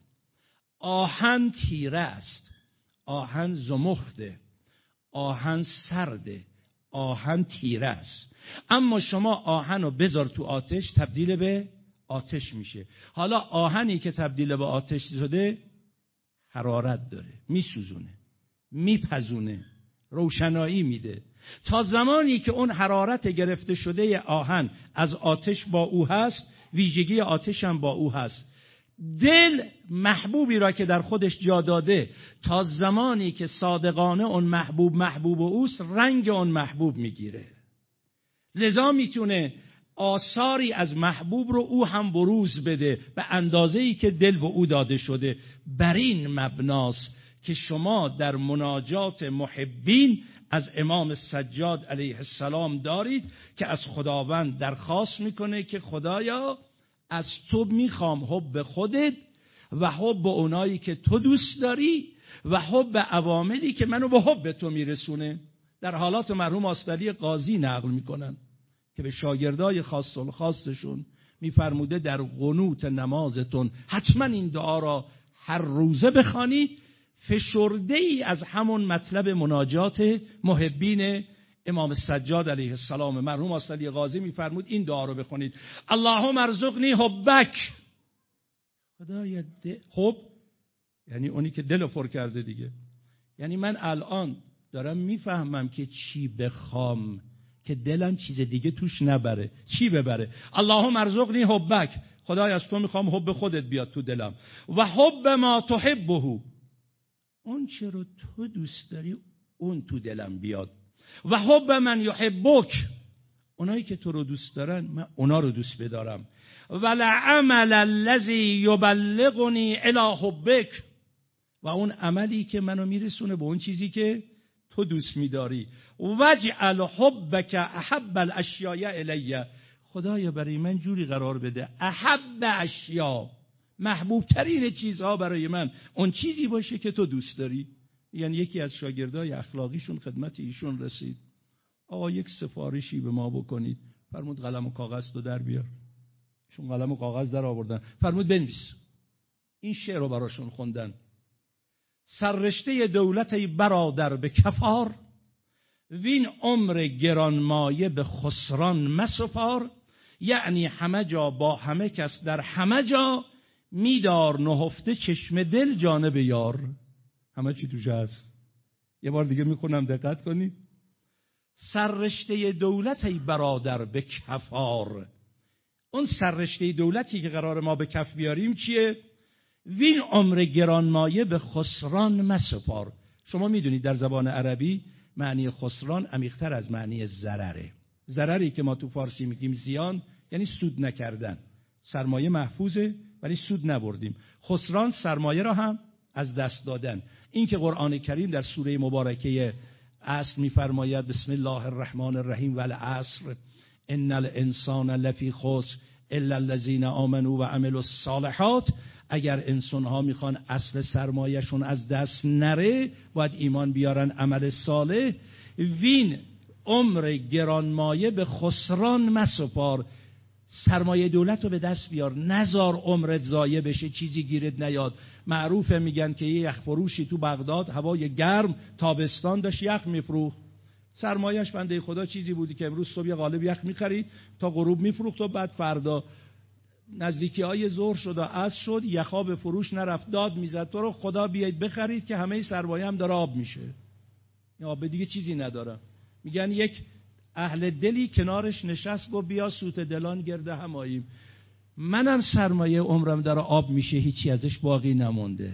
آهن تیره است. آهن زمخته. آهن سرده. آهن تیره است. اما شما آهن رو بذار تو آتش تبدیل به آتش میشه. حالا آهنی که تبدیل به آتش شده حرارت داره میسوزونه میپزونه روشنایی میده. تا زمانی که اون حرارت گرفته شده آهن از آتش با او هست ویژگی آتش هم با او هست. دل محبوبی را که در خودش جا داده تا زمانی که صادقانه اون محبوب محبوب اوست رنگ اون محبوب می‌گیره. لذا می‌تونه آثاری از محبوب رو او هم بروز بده به اندازه ای که دل به او داده شده. بر این مبناست که شما در مناجات محبین از امام سجاد علیه السلام دارید که از خداوند درخواست می‌کنه که خدایا از تو می‌خوام حب خودت و حب اونایی که تو دوست داری و حب عواملی که منو به حب تو میرسونه. در حالات مرحوم آستری قاضی نقل می‌کنن که به شاگردای خاص خاصشون میفرموده در قنوت نمازتون حتما این دعا را هر روزه بخوانید فشرده ای از همون مطلب مناجات محبین امام سجاد علیه السلام. مرحوم آستالی غازی میفرمود این دعا رو بخونید. اللهم ارزقنی حبک. خدای حب؟ یعنی اونی که دل پر کرده دیگه. یعنی من الان دارم می‌فهمم که چی بخوام که دلم چیز دیگه توش نبره. چی ببره؟ اللهم ارزقنی حبک. خدای از تو می‌خوام حب خودت بیاد تو دلم. و حب ما تحبه. اون چه رو تو دوست داری اون تو دلم بیاد. و حب من یحبک. اونایی که تو رو دوست دارن من اونا رو دوست بدارم. و لعمل الذی یبلغنی الی حبک. و اون عملی که منو میرسونه به اون چیزی که تو دوست میداری. وجعل حبک احب الاشیاء الیه خدایا برای من جوری قرار بده. احب اشیا محبوب ترین چیزها برای من. اون چیزی باشه که تو دوست داری. یعنی یکی از شاگردای اخلاقیشون خدمت ایشون رسید. آقا یک سفارشی به ما بکنید. فرمود قلم و کاغذ تو در بیار. شون قلم و کاغذ در آوردن. فرمود بنویس. این شعر رو براشون خوندن. سررشته دولت برادر به کفار وین عمر گرانمایه به خسران مسپار یعنی همه جا با همه کس در همه جا میدار نهفته چشم دل جانب یار. همه چی توش هست. یه بار دیگه می‌خونم دقت کنید. سررشته دولت ای برادر به کفار. اون سررشته دولتی که قرار ما به کف بیاریم چیه؟ وین عمر گرانمایه به خسران مسپار. شما می‌دونید در زبان عربی معنی خسران عمیقتر از معنی ضرره. ضرری که ما تو فارسی میگیم زیان یعنی سود نکردن. سرمایه محفوظه. ولی سود نبردیم. خسران سرمایه را هم از دست دادن. این که قرآن کریم در سوره مبارکه عصر میفرماید بسم الله الرحمن الرحیم و ان الانسان لفی خسر الا الذين آمنوا و عملوا الصالحات. اگر انسان ها می‌خوان اصل سرمایهشون از دست نره باید ایمان بیارن عمل صالح. وین عمر گرانمایه به خسران مسپار. سرمایه دولت رو به دست بیار. نزار عمرت ضایع بشه چیزی گیرت نیاد. معروفه میگن که یه یخ فروشی تو بغداد هوای گرم تابستان داشت یخ میفروخت. سرمایهش بنده خدا چیزی بودی که امروز صبح غالب یخ می‌خرید تا غروب میفروخت و بعد فردا نزدیکی های زور شد و از شد یخا به فروش نرفت داد می‌زد. تو رو خدا بیاید بخرید که همه سرمایه هم داره آب میشه. آب دیگه چیزی ندارم میگن یک اهل دلی کنارش نشست گفت بیا سوت دلان گرده هماییم. منم سرمایه عمرم داره آب میشه هیچی ازش باقی نمونده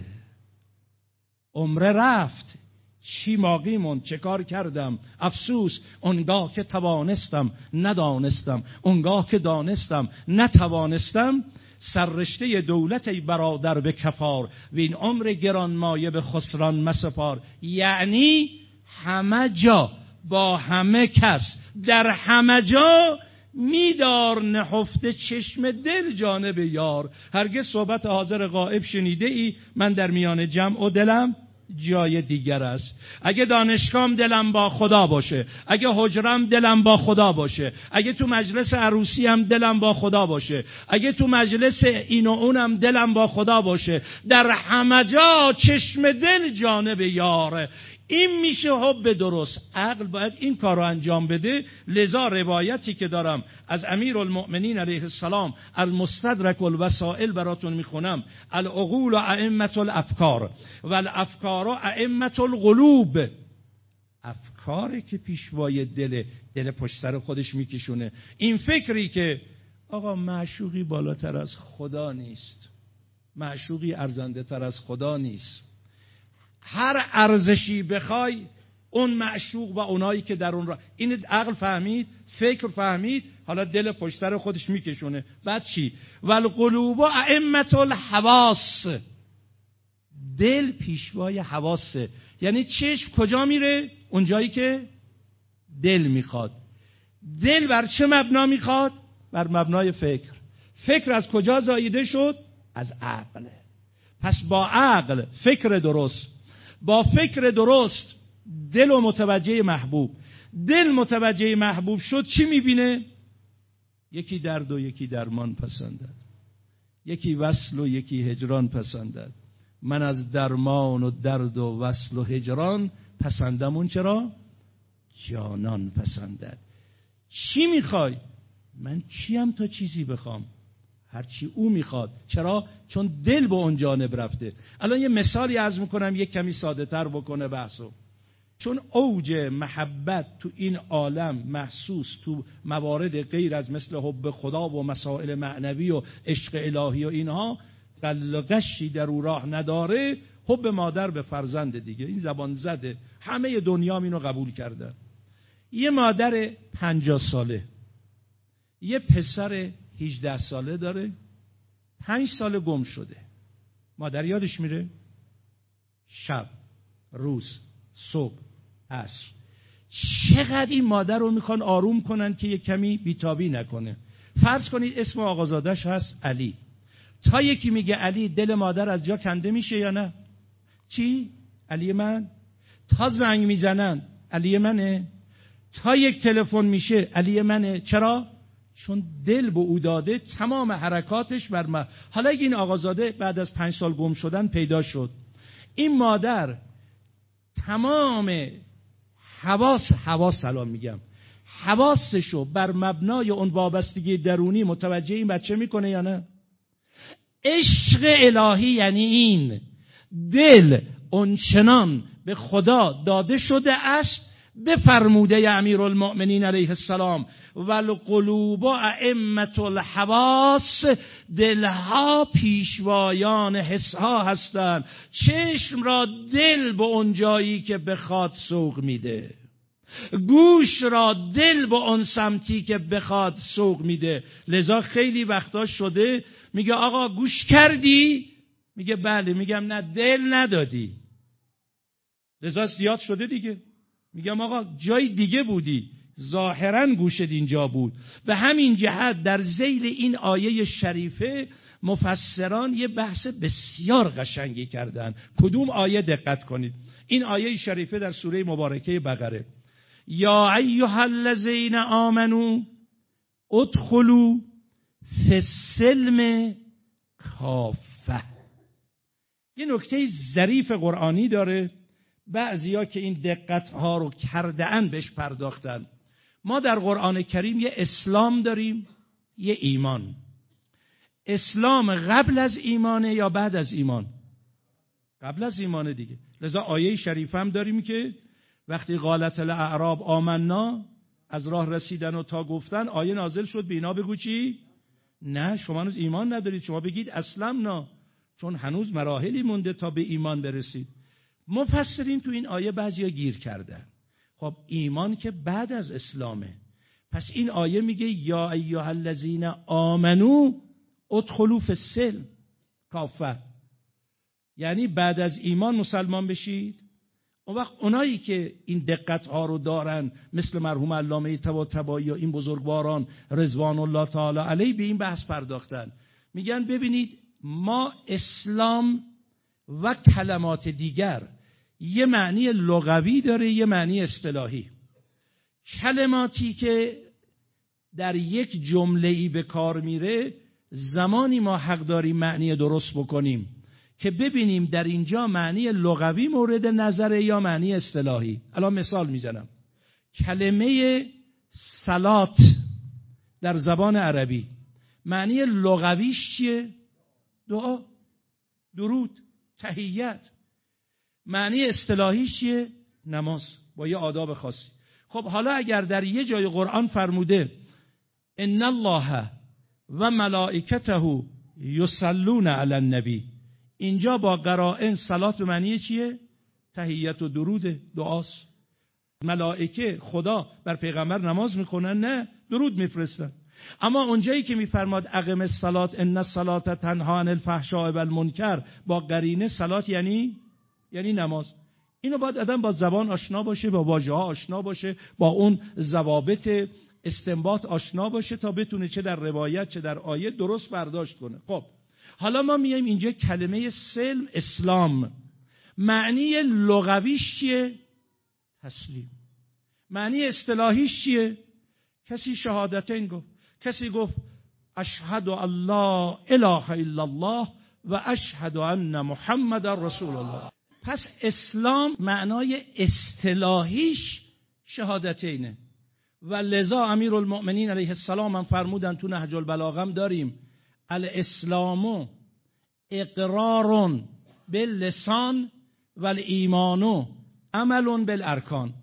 عمره رفت چی ماقی موند؟ چه کار کردم؟ افسوس اونگاه که توانستم ندانستم. اونگاه که دانستم نتوانستم. سررشته دولت ای برادر به کفار و این عمر گرانمایه به خسران مسپار. یعنی همه جا با همه کس. در همه جا میدار نهفته چشم دل جانب یار. هرگز صحبت حاضر غائب شنیده ای؟ من در میان جمع و دلم جای دیگر است. اگه دانشکام دلم با خدا باشه اگه حجرم دلم با خدا باشه اگه تو مجلس عروسی هم دلم با خدا باشه اگه تو مجلس این و اونم دلم با خدا باشه در همه جا چشم دل جانب یاره این میشه حب درست. عقل باید این کار رو انجام بده. لذا روایتی که دارم از امیر المؤمنین علیه السلام از مستدرک الوسائل براتون می‌خونم. العقول و ائمت الافکار و الافکار و ائمت القلوب. افکاری که پیشوای دل دل پشت سر خودش میکشونه. این فکری که آقا معشوقی بالاتر از خدا نیست. معشوقی ارزنده تر از خدا نیست. هر ارزشی بخوای اون معشوق و اونایی که در اون را این عقل فهمید فکر فهمید حالا دل پشتر خودش میکشونه. بعد چی؟ والقلوب ائمه الحواس. دل پیشوای حواسه. یعنی چشم کجا میره؟ اونجایی که دل می‌خواد. دل بر چه مبنا می‌خواد؟ بر مبنای فکر. فکر از کجا زاییده شد؟ از عقل. پس با عقل فکر درست. با فکر درست دل و متوجه محبوب دل متوجه محبوب شد چی می‌بینه؟ یکی درد و یکی درمان پسندد یکی وصل و یکی هجران پسندد من از درمان و درد و وصل و هجران پسندم چرا؟ جانان پسندد چی می‌خوای؟ من کیم تا چیزی بخوام هرچی او می‌خواد. چرا؟ چون دل به اون جانب رفته. الان یه مثالی عرض می‌کنم یک کمی ساده تر بکنه بحثو. چون اوج محبت تو این عالم محسوس تو موارد غیر از مثل حب خدا و مسائل معنوی و عشق الهی و اینها قلقشی در او راه نداره. حب مادر به فرزند دیگه. این زبان زده. همه دنیا اینو قبول کرده. یه مادر پنجاه ساله. یه پسر 18 ساله داره. پنج سال گم شده. مادر یادش میره؟ شب روز صبح عصر. چقدر این مادر رو می‌خوان آروم کنن که یه کمی بیتابی نکنه. فرض کنید اسم آقازادش هست علی. تا یکی میگه علی دل مادر از جا کنده میشه یا نه؟ چی؟ علی من. تا زنگ می‌زنن علی منه. تا یک تلفن میشه علی منه. چرا؟ چون دل به او داده تمام حرکاتش بر ما حالا اگه این آقازاده بعد از پنج سال گم شدن پیدا شد. این مادر تمام حواس حواس سلام میگم. حواسشو بر مبنای اون وابستگی درونی متوجه این بچه می‌کنه یا نه؟ عشق الهی یعنی این. دل اونچنان به خدا داده شده است بفرموده امیر المؤمنین علیه السلام والقلوب ائمه الحواس دلها پیشوایان حسها هستند. چشم را دل به اون جایی که بخواد سوق میده. گوش را دل به اون سمتی که بخواد سوق میده. لذا خیلی وقتا شده میگه آقا گوش کردی؟ میگه بله. میگم نه دل ندادی. لذا زیاد شده دیگه. میگم آقا جای دیگه بودی. ظاهرا گوشت اینجا بود. به همین جهت در زیل این آیه شریفه مفسران یه بحث بسیار قشنگی کردن. کدوم آیه دقت کنید؟ این آیه شریفه در سوره مبارکه بقره. یا ایها الذین آمنو ادخلوا فی السلم کافه یه نکته ظریف قرآنی داره. بعضیا که این دقت ها رو کردن بهش پرداختن. ما در قرآن کریم یه اسلام داریم یه ایمان. اسلام قبل از ایمانه یا بعد از ایمان؟ قبل از ایمانه دیگه. لذا آیه شریف هم داریم که وقتی قالت الاعراب آمنا از راه رسیدن و تا گفتن آیه نازل شد به اینا بگو چی؟ نه شما هنوز ایمان ندارید. شما بگید اسلام نه چون هنوز مراحلی مونده تا به ایمان برسید. مفسرین تو این آیه بعضیا گیر کردن. خب ایمان که بعد از اسلامه. پس این آیه میگه یا ایها الذین آمنو ادخلوا فی السلم. کافه یعنی بعد از ایمان مسلمان بشید. اون وقت اونایی که این دقت ها رو دارن مثل مرحوم علامه تبا یا این بزرگواران رضوان الله تعالی علیه به این بحث پرداختن. میگن ببینید ما اسلام و کلمات دیگر یه معنی لغوی داره یه معنی اصطلاحی. کلماتی که در یک جمله ای به کار میره زمانی ما حق داریم معنی درست بکنیم که ببینیم در اینجا معنی لغوی مورد نظره یا معنی اصطلاحی. الان مثال می‌زنم. کلمه سلات در زبان عربی معنی لغویش چیه؟ دعا درود تهیت معنی اصطلاحیش چیه؟ نماز با یه آداب خاصی. خب حالا اگر در یه جای قرآن فرموده ان الله و ملائکته یصلون علی النبی. اینجا با قرائن صلات به معنی چیه؟ تهیت و درود دعاست. ملائکه خدا بر پیغمبر نماز می‌کنن نه درود میفرستن. اما اونجایی که میفرماد اقم الصلات ان الصلات تنها عن الفحشاء والمنکر با قرینه صلات یعنی یعنی نماز. اینو باید آدم با زبان آشنا باشه با واژه ها آشنا باشه با اون ضوابط استنباط آشنا باشه تا بتونه چه در روایت چه در آیه درست برداشت کنه. خب حالا ما میایم اینجا کلمه سلم اسلام. معنی لغویش چیه؟ تسلیم. معنی اصطلاحیش چیه؟ کسی شهادتین گفت کسی گفت اشهد الله اله الا الله و اشهد ان محمد رسول الله. پس اسلام معنای اصطلاحیش شهادتینه. و لذا امیر المؤمنین علیه السلام هم فرمودن تو نهج البلاغم داریم الاسلام اقرار باللسان و الایمان عمل بالارکان.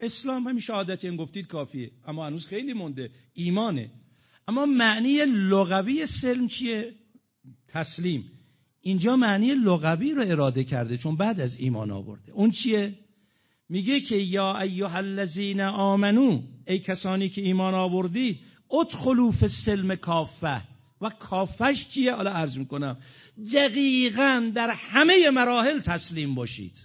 اسلام همین شهادتین گفتید کافیه اما هنوز خیلی مونده ایمانه. اما معنی لغوی سلم چیه؟ تسلیم. اینجا معنی لغوی رو اراده کرده چون بعد از ایمان آورده. اون چیه؟ میگه که یا ایها الذین آمنو ای کسانی که ایمان آوردید ادخلوا فی السلم کافه. و کافش چیه؟ حالا عرض می‌کنم. دقیقا در همه مراحل تسلیم باشید.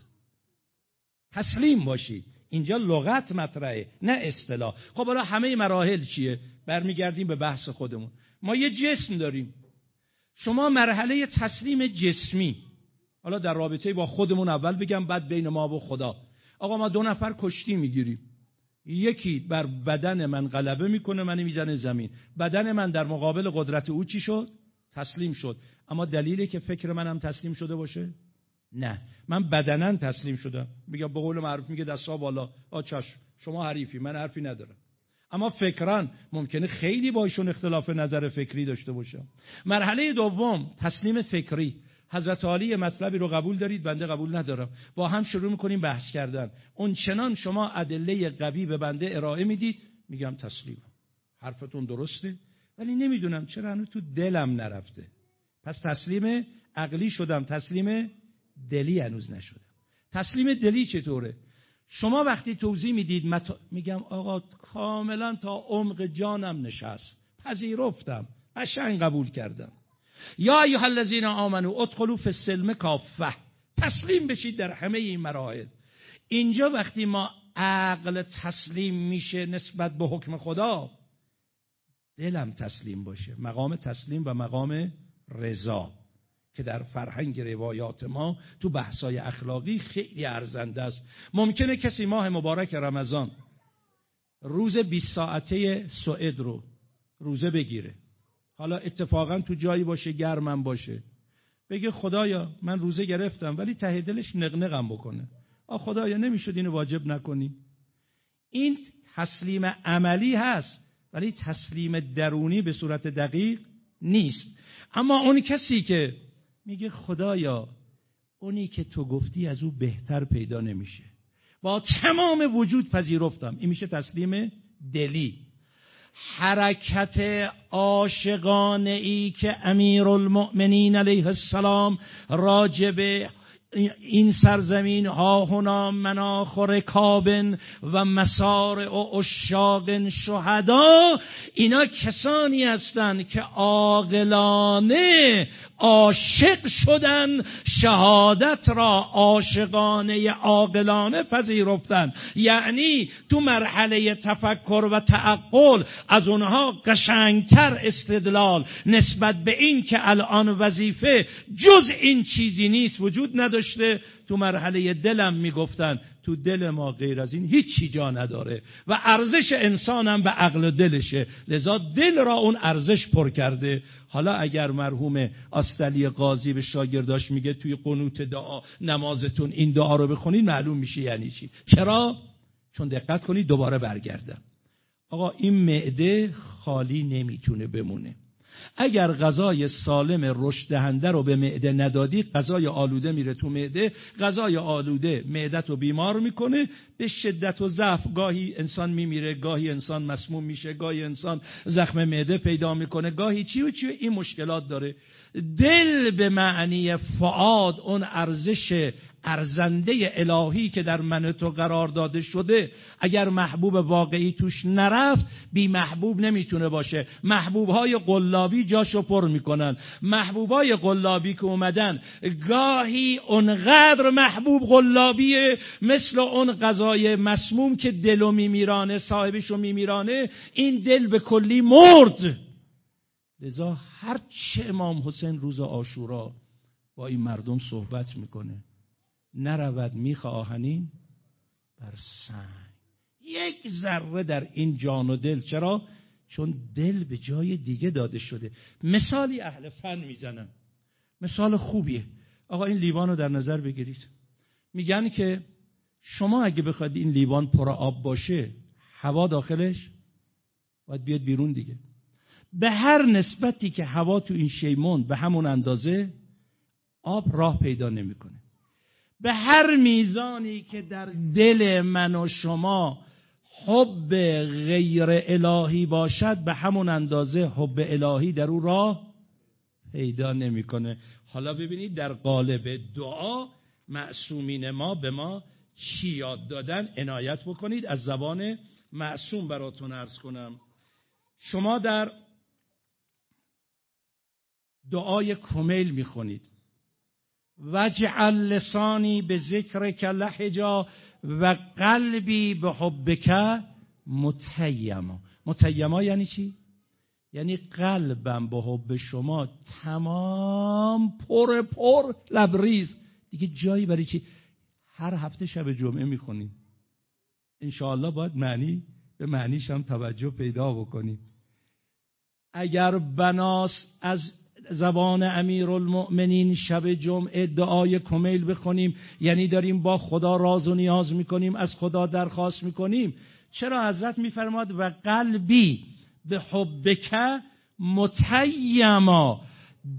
تسلیم باشید. اینجا لغت مطرحه نه اصطلاح. خب حالا همه مراحل چیه؟ برمیگردیم به بحث خودمون. ما یه جسم داریم. شما مرحله تسلیم جسمی. حالا در رابطه با خودمون اول بگم بعد بین ما و خدا. آقا ما دو نفر کشتی می‌گیریم. یکی بر بدن من غلبه می‌کنه منو می‌زنه زمین. بدن من در مقابل قدرت او چی شد؟ تسلیم شد. اما دلیلی که فکر منم تسلیم شده باشه؟ نه. من بدنا تسلیم شدم. میگم به قول معروف میگه دستا بالا. آ شما حریفی. من حرفی ندارم. اما فکران ممکنه خیلی با ایشون اختلاف نظر فکری داشته باشم مرحله دوم تسلیم فکری. حضرت علی مطلبی رو قبول دارید؟ بنده قبول ندارم. با هم شروع می‌کنیم بحث کردن. اون چنان شما ادله قوی به بنده ارائه می‌دید؟ میگم تسلیم. حرفتون درسته. ولی نمی‌دونم چرا هنوز تو دلم نرفته. پس تسلیم عقلی شدم. تسلیم دلی هنوز نشدم. تسلیم دلی چطوره؟ شما وقتی توضیح می‌دید مت... میگم آقا کاملا تا عمق جانم نشست. پذیرفتم. قشنگ قبول کردم. یا ایها الذین آمنو ادخلوا فی السلم کافه تسلیم بشید در همه این مراحل. اینجا وقتی ما عقل تسلیم میشه نسبت به حکم خدا دلم تسلیم باشه. مقام تسلیم و مقام رضا. که در فرهنگ روایات ما تو بحثای اخلاقی خیلی ارزنده است. ممکنه کسی ماه مبارک رمضان روز 20 ساعته سوئد رو روزه بگیره. حالا اتفاقا تو جایی باشه گرمم باشه. بگه خدایا من روزه گرفتم ولی ته دلش نقنقم بکنه. آ خدایا نمی‌شد اینو واجب نکنی این تسلیم عملی هست ولی تسلیم درونی به صورت دقیق نیست. اما اون کسی که میگه خدایا اونی که تو گفتی از او بهتر پیدا نمیشه. با تمام وجود پذیرفتم. این میشه تسلیم دلی. حرکت عاشقانه ای که امیر المؤمنین علیه السلام راجب این سرزمین ها هنا مناخ کابن و مسار و اشاق شهدا اینا کسانی هستند که عاقلانه عاشق شدن شهادت را عاشقانه عاقلانه پذیرفتن. یعنی تو مرحله تفکر و تعقل از اونها قشنگتر استدلال نسبت به این که الان وظیفه جز این چیزی نیست وجود نداشته تو مرحله دلم می‌گفتن تو دل ما غیر از این هیچی جا نداره و ارزش انسانم به عقل و دلشه. لذا دل را اون ارزش پر کرده. حالا اگر مرحوم آستلی قاضی به شاگرداش میگه توی قنوت دعا نمازتون این دعا رو بخونید معلوم میشه یعنی چی. چرا؟ چون دقت کنید دوباره برگردم. آقا این معده خالی نمی‌تونه بمونه. اگر غذای سالم رشد دهنده رو به معده ندادی غذای آلوده میره تو معده غذای آلوده معدت رو بیمار می‌کنه به شدت و ضعف گاهی انسان میمیره گاهی انسان مسموم میشه گاهی انسان زخم معده پیدا می‌کنه گاهی چی و چی این مشکلات داره. دل به معنی فعاد اون ارزش ارزنده الهی که در من تو قرار داده شده اگر محبوب واقعی توش نرفت بی محبوب نمی‌تونه باشه. محبوب های قلابی جاشو پر می‌کنن. محبوب های قلابی که اومدن گاهی اونقدر محبوب قلابیه مثل اون غذای مسموم که دلو میمیرانه صاحبشو میمیرانه این دل به کلی مرد. لذا هر چه امام حسین روز آشورا با این مردم صحبت می‌کنه. نرود میخ آهنین بر سنگ. یک ذره در این جان و دل. چرا؟ چون دل به جای دیگه داده شده. مثالی اهل فن می‌زنن. مثال خوبیه. آقا این لیوان رو در نظر بگیرید. میگن که شما اگه بخواید این لیوان پر آب باشه هوا داخلش باید بیاد بیرون دیگه. به هر نسبتی که هوا تو این شیمون به همون اندازه آب راه پیدا نمی‌کنه. به هر میزانی که در دل من و شما حب غیر الهی باشد به همون اندازه حب الهی در او راه پیدا نمی‌کنه. حالا ببینید در قالب دعا معصومین ما به ما چی یاد دادن؟ عنایت بکنید. از زبان معصوم براتون ارز کنم. شما در دعای کمیل می‌خونید. وجعل لسانی به ذکرک لحجا و قلبی به حبک متیما متیما یعنی چی؟ یعنی قلبم به حب شما تمام پر پر لبریز دیگه جایی برای چی؟ هر هفته شب جمعه می‌خونیم انشاءالله باید معنی به معنیش هم توجه پیدا بکنیم اگر بناس از زبان امیر المؤمنین شب جمعه دعای کمیل بخونیم. یعنی داریم با خدا راز و نیاز می‌کنیم از خدا درخواست می‌کنیم. چرا حضرت میفرماد و قلبی به حبک متیما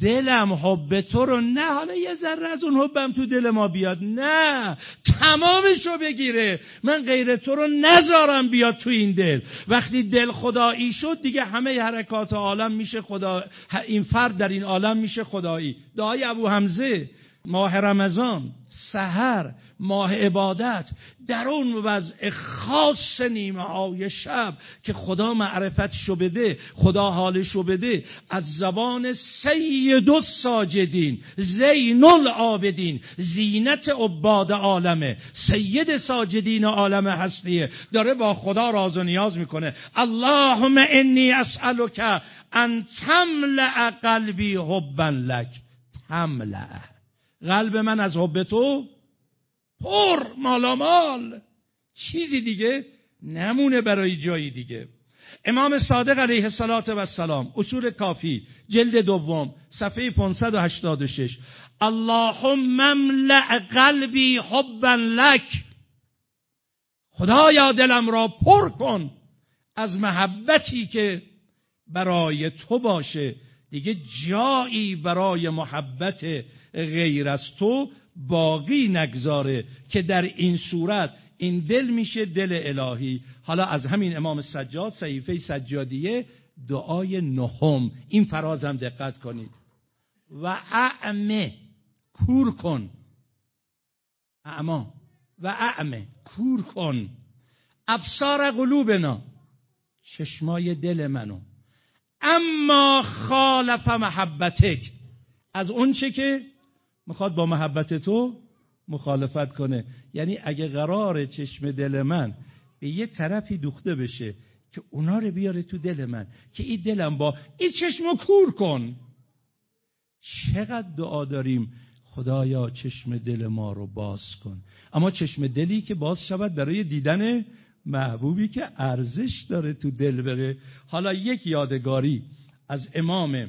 دلم حب تو رو نه حالا یه ذره از اون حبم تو دل ما بیاد. نه تمامشو بگیره. من غیر تو رو نذارم بیاد تو این دل. وقتی دل خدایی شد دیگه همه حرکات عالم میشه خدا این فرد در این عالم میشه خدایی. دعای ابو حمزه. ماه رمضان سحر ماه عبادت در اون وضع خاص نیمه های شب که خدا معرفتشو بده خدا حالشو بده از زبان سید ساجدین زین العابدین زینت عباد عالمه. سید ساجدین عالم هستیه. داره با خدا راز و نیاز می‌کنه. اللهم انی اسألک ان تملع قلبی حبا لک. تملع قلب من از حب تو پر مالامال چیزی دیگه نمونه برای جایی دیگه. امام صادق علیه السلام اصول کافی جلد دوم صفحه 586 اللهم املع قلبی حبا لک. خدایا دلم را پر کن از محبتی که برای تو باشه. دیگه جایی برای محبت غیر از تو باقی نگذاره که در این صورت این دل میشه دل الهی. حالا از همین امام سجاد صحیفه سجادیه دعای نهم. این فرازم دقت کنید. و اعمه کور کن. اعما. و اعمه کور کن. ابصار قلوبنا. چشمای دل منو. اما خالف محبتک. از اون چه که می‌خواد با محبت تو مخالفت کنه. یعنی اگه قرار چشم دل من به یه طرفی دوخته بشه که اونا رو بیاره تو دل من که این دلم با این چشم کور کن. چقدر دعا داریم خدایا چشم دل ما رو باز کن. اما چشم دلی که باز شود برای دیدن محبوبی که ارزش داره تو دل بره. حالا یک یادگاری از امام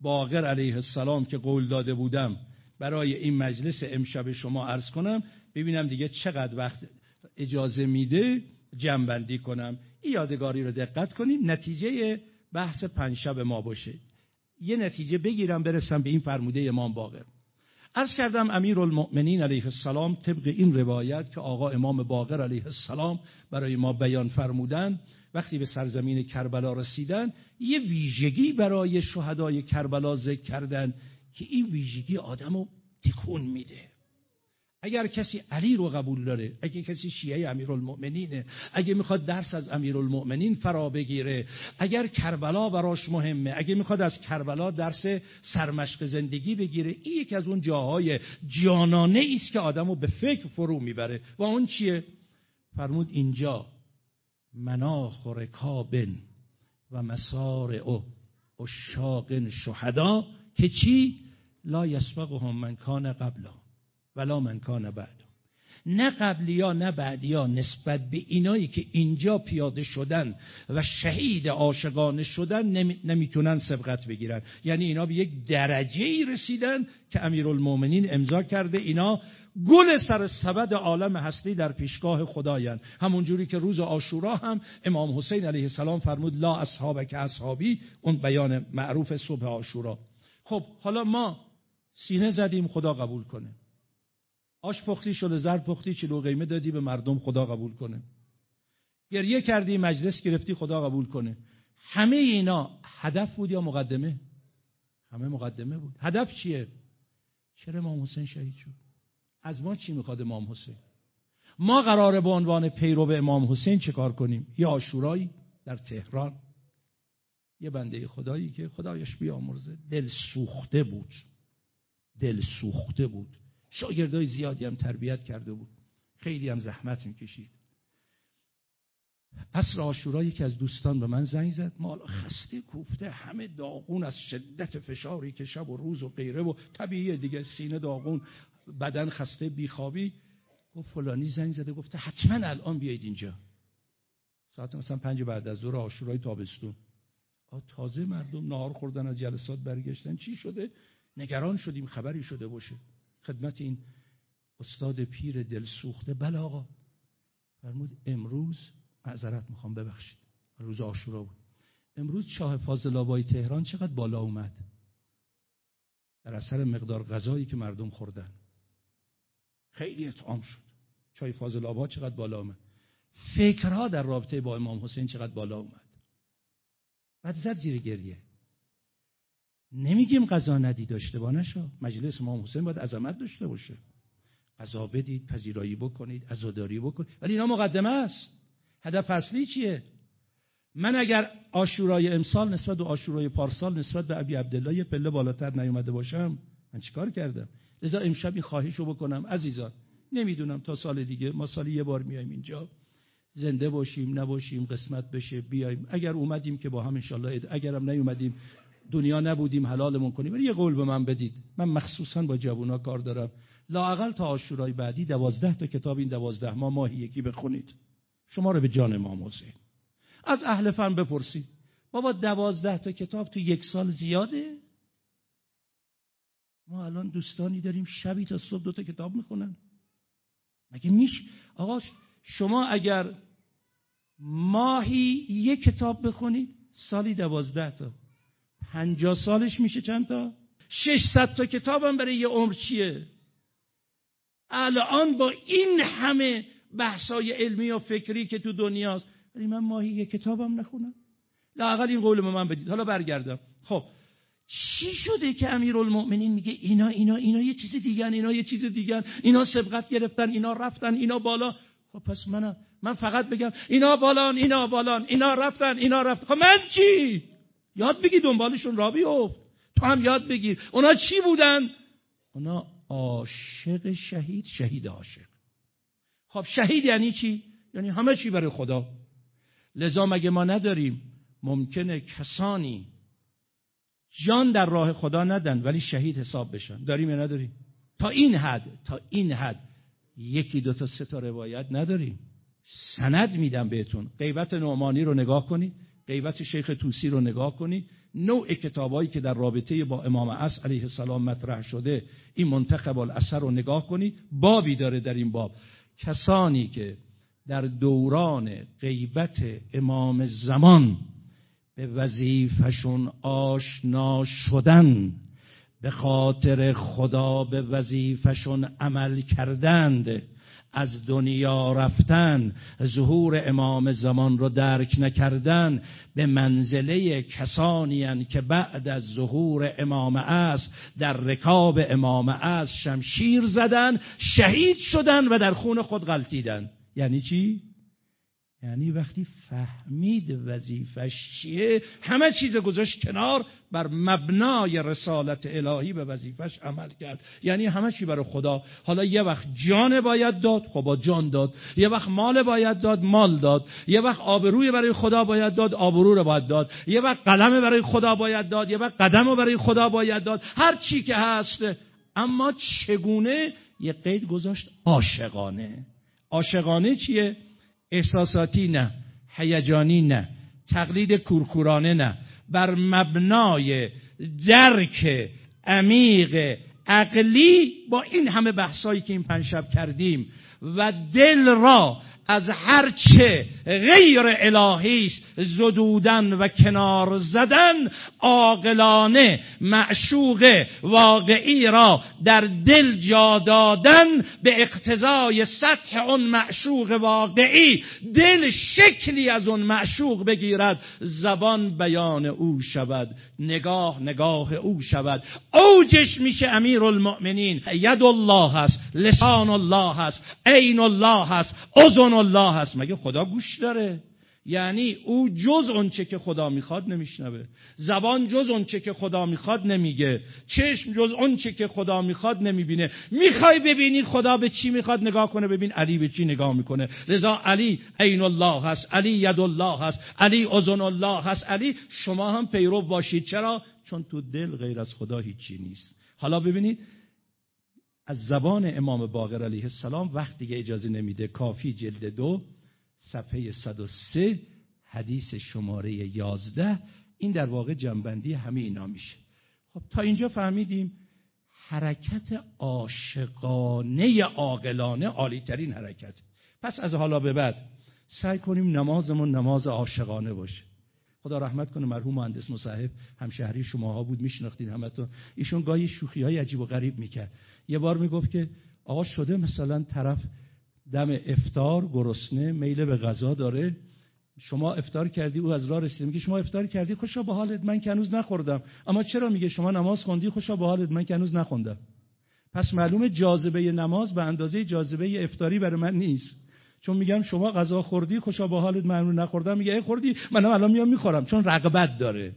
باقر علیه السلام که قول داده بودم. برای این مجلس امشب شما عرض کنم ببینم دیگه چقدر وقت اجازه میده جنبندی کنم. این یادگاری رو دقت کنید نتیجه بحث پنجشب ما باشه. یه نتیجه بگیرم برسم به این فرموده امام باقر. عرض کردم امیر المؤمنین علیه السلام طبق این روایت که آقا امام باقر علیه السلام برای ما بیان فرمودن وقتی به سرزمین کربلا رسیدن یه ویژگی برای شهدای کربلا ذکر کردن. که این ویژگی آدم رو تکون میده. اگر کسی علی رو قبول داره اگر کسی شیعه امیرالمؤمنینه اگر می‌خواد درس از امیرالمؤمنین فرا بگیره اگر کربلا براش مهمه اگر می‌خواد از کربلا درس سرمشق زندگی بگیره این یکی از اون جاهای جانانه است که آدمو به فکر فرو می‌بره. و اون چیه؟ فرمود اینجا مناخ و رکابن و مسار او اشاق شهدا که چی؟ لا یسبقهم من کان قبلا ولا من کان بعد نه قبلیا نه بعدیا نسبت به اینایی که اینجا پیاده شدن و شهید عاشقانه شدن نمی‌تونن سبقت بگیرن. یعنی اینا به یک درجه ای رسیدن که امیرالمومنین امضا کرده. اینا گل سر سبد عالم هستی در پیشگاه خدایان. همون جوری که روز آشورا هم امام حسین علیه السلام فرمود لا اصحاب که اصحابی اون بیان معروف صبح آشورا خب حالا ما سینه زدیم خدا قبول کنه. آش پختی شده زرد پختی چلو قیمه دادی به مردم خدا قبول کنه. گریه کردی مجلس گرفتی خدا قبول کنه. همه اینا هدف بود یا مقدمه؟ همه مقدمه بود. هدف چیه؟ چرا امام حسین شهید شد؟ از ما چی می‌خواد امام حسین؟ ما قراره به عنوان پیرو به امام حسین چه کار کنیم؟ یه آشورایی در تهران؟ یه بنده خدایی که خدایش بیامرزه. دل سوخته بود. دل سوخته بود. شاگردای زیادی هم تربیت کرده بود. خیلی هم زحمت می‌کشید. عصر آشورا یکی از دوستان به من زنگ زد. مالا خسته کوفته همه داغون از شدت فشاری که شب و روز و غیره و طبیعیه دیگه سینه داغون بدن خسته بیخوابی. گفت فلانی زنگ زده گفته حتما الان بیایید اینجا. ساعت مثلا پنج بعد از ظهر آشورای تابستون. تازه مردم نهار خوردن از جلسات برگشتن. چی شده؟ نگران شدیم خبری شده باشه. خدمت این استاد پیر دل سوخته بله آقا. فرمود امروز معذرت می‌خوام ببخشید. روز آشورا بود. امروز چاه فاضل آبای تهران چقدر بالا اومد؟ در اثر مقدار غذایی که مردم خوردن. خیلی اطعام شد. چای فاضل چقدر بالا اومد؟ فکرها در رابطه با امام حسین چقدر بالا اومد؟ بعد زد زیر گریه. نمیگیم قضا ندی داشته با نشو. مجلس امام حسین باید عظمت داشته باشه. قضا بدید پذیرایی بکنید عزاداری بکنید. ولی اینا مقدمه است. هدف اصلی چیه؟ من اگر آشورای امسال نسبت به آشورای پارسال نسبت به ابی عبدالله پله بالاتر نیومده باشم من چیکار کردم؟ لذا امشب این خواهش رو بکنم. عزیزان نمی‌دونم تا سال دیگه ما سالی یه بار میایم اینجا. زنده باشیم نباشیم قسمت بشه بیایم. اگر اومدیم که با هم انشالله اگرم نیومدیم دنیا نبودیم حلالمون کنیم. ولی یه قول به من بدید. من مخصوصا با جوونا کار دارم. لاقل تا آشورای بعدی دوازده تا کتاب این دوازده ما ماهی یکی بخونید. شما رو به جان امام حسین از اهل فن بپرسید. بابا دوازده تا کتاب تو یک سال زیاده؟ ما الان دوستانی داریم شبی تا صبح دو تا کتاب می‌خونن. مگه میش آقا شما اگر ماهی یک کتاب بخونید سالی دوازده تا. پنجاه سالش میشه چند تا؟ ششصد تا کتابم برای یه عمر چیه؟ الان با این همه بحثای علمی و فکری که تو دنیاست ولی من ماهی یک کتابم نخونم. لاقل این قول من بدید. حالا برگردم. خب چی شده که امیرالمؤمنین میگه اینا اینا اینا یه چیز دیگه اینا یه چیز دیگه اینا سبقت گرفتن اینا رفتن اینا بالا؟ خب پس من من فقط بگم اینا بالان اینا بالان اینا رفتن اینا رفتن. خب من چی؟ یاد بگی دنبالشون را بیفت. تو هم یاد بگیر. اونا چی بودن؟ اونا عاشق شهید شهید عاشق. خب شهید یعنی چی؟ یعنی همه چی برای خدا. لذا مگه ما نداریم ممکنه کسانی جان در راه خدا ندن ولی شهید حساب بشن. داریم یا نداریم؟ تا این حد تا این حد. یکی دو تا سه تا روایت نداریم. سند میدم بهتون. غیبت نعمانی رو نگاه کنید. غیبت شیخ توسی رو نگاه کنید. نوع کتابایی که در رابطه با امام عصر علیه السلام مطرح شده این منتخب الاثر رو نگاه کنید. بابی داره در این باب. کسانی که در دوران غیبت امام زمان به وظیفشون آشنا شدن به خاطر خدا به وظیفشون عمل کردند از دنیا رفتن ظهور امام زمان رو درک نکردن به منزله کسانی که بعد از ظهور امام است در رکاب امام است شمشیر زدن شهید شدن و در خون خود غلطیدن یعنی چی؟ یعنی وقتی فهمید وظیفش چیه همه چیز گذاشت کنار بر مبنای رسالت الهی به وظیفش عمل کرد. یعنی همه چی برای خدا. حالا یه وقت جان باید داد خب با جان داد. یه وقت مال باید داد مال داد. یه وقت آبروی برای خدا باید داد آبرو رو باید داد. یه وقت قلم برای خدا باید داد یه وقت قدم رو برای خدا باید داد. هر چی که هست. اما چگونه؟ یه قید گذاشت عاشقانه. عاشقانه چیه؟ احساساتی نه هیجانی نه تقلید کورکورانه نه. بر مبنای درک عمیق عقلی با این همه بحثایی که این پنج کردیم و دل را از هرچه غیر الهی زدودن و کنار زدن عاقلانه معشوق واقعی را در دل جا دادن به اقتضای سطح اون معشوق واقعی. دل شکلی از اون معشوق بگیرد زبان بیان او شود نگاه نگاه او شود. اوجش میشه امیر المؤمنین ید الله هست لسان الله هست عین الله هست اذن الله هست. مگه خدا گوش داره؟ یعنی او جز اونچه که خدا می‌خواد نمیشنوه. زبان جز اونچه که خدا می‌خواد نمیگه. چشم جز اونچه که خدا می‌خواد نمی‌بینه. می‌خوای ببینی خدا به چی می‌خواد نگاه کنه؟ ببین علی به چی نگاه می‌کنه. لذا علی عین الله هست علی ید الله هست علی اذن الله هست. علی شما هم پیرو باشید. چرا؟ چون تو دل غیر از خدا هیچی نیست. حالا ببینید از زبان امام باقر علیه السلام وقت دیگه اجازه نمیده. کافی جلد دو صفحه 103 حدیث شماره 11 این در واقع جنبندی همه اینا میشه. خب تا اینجا فهمیدیم حرکت عاشقانه عاقلانه عالیترین حرکت پس از حالا به بعد سعی کنیم نمازمون نماز عاشقانه باشه. خدا رحمت کنه مرحوم مهندس مصاحب همشهری شماها بود میشناختین همتون. ایشون گاهی شوخی های عجیب و غریب می‌کرد. یه بار می‌گفت که آقا شده مثلا طرف دم افتار گرسنه میل به غذا داره. شما افتار کردی او از راه رسید میگه شما افتار کردی؟ خوشا به حالت من که هنوز نخوردم. اما چرا میگه شما نماز خوندی؟ خوشا به حالت من که هنوز نخوندم. پس معلومه جاذبه نماز به اندازه جاذبه افتاری برای من نیست. چون میگم شما غذا خوردی خوشا به حالت من نخوردم میگه ای خوردی منم الان میام می‌خورم چون رغبت داره.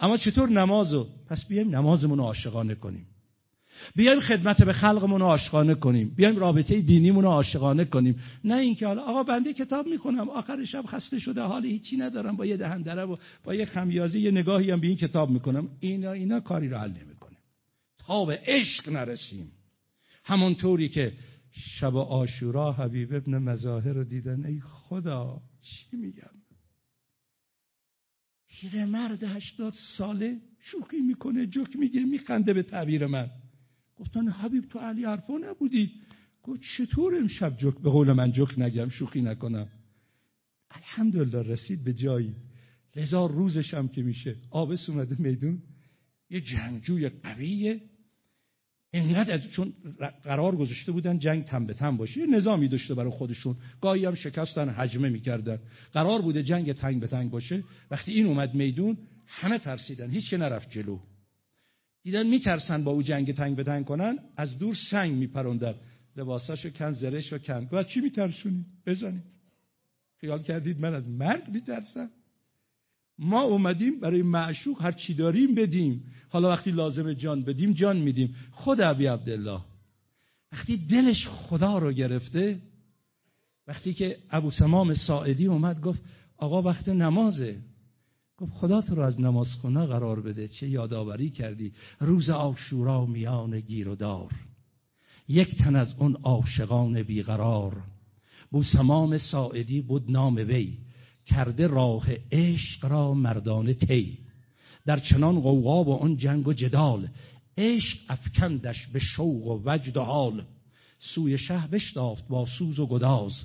اما چطور نمازو؟ پس بیایم نمازمون رو عاشقانه کنیم. بیایم خدمت به خلقمون رو عاشقانه کنیم. بیایم رابطه دینیمون رو عاشقانه کنیم. نه اینکه حالا آقا بنده کتاب می‌کنم آخر شب خسته شده حال هیچی ندارم با یه دهندره و با یه خمیازه یه نگاهی هم به این کتاب می‌کنم. اینا اینا کاری رو حل نمی‌کنه. تا به عشق نرسیم. همونطوری که شب آشورا حبیب ابن مظاهر رو دیدن. ای خدا چی میگم؟ مرد هشتاد ساله شوخی می‌کنه جوک میگه میخنده به تعبیر من. گفتن حبیب تو علی حرفا نبودی؟ گفت چطور امشب جوک؟ به قول من جوک نگم شوخی نکنم. الحمدلله رسید به جایی. لذا روزش که میشه. آبس اومده میدون. یه جنگجوی قویه. اینقدر از چون قرار گذاشته بودن جنگ تن به تن باشه. یه نظامی داشته برای خودشون. گاهی هم شکستن حجمه می‌کردن. قرار بوده جنگ تنگ به تنگ باشه. وقتی این اومد میدون همه ترسیدن. هیچ که نرفت جلو. دیدن میترسن با او جنگ تنگ به تنگ کنن. از دور سنگ میپروندن. لباساشو کن زرش رو کن. گفت چی میترسونید بزنید. خیال کردید من از مرگ میترسم؟ ما اومدیم برای معشوق هر چی داریم بدیم. حالا وقتی لازم جان بدیم جان میدیم. خود ابی عبدالله. وقتی دلش خدا رو گرفته وقتی که ابو سمام ساعدی اومد گفت آقا وقت نمازه. گفت خدا تو رو از نماز خونه قرار بده. چه یادآوری کردی؟ روز آشورا میان گیر و دار. یک تن از اون عاشقان بیقرار. بوسمام ساعدی بود نام وی. کرده راه عشق را مردانه تی در چنان قوقا و آن جنگ و جدال عشق افکندش به شوق و وجد و حال. سوی شه بشتافت با سوز و گداز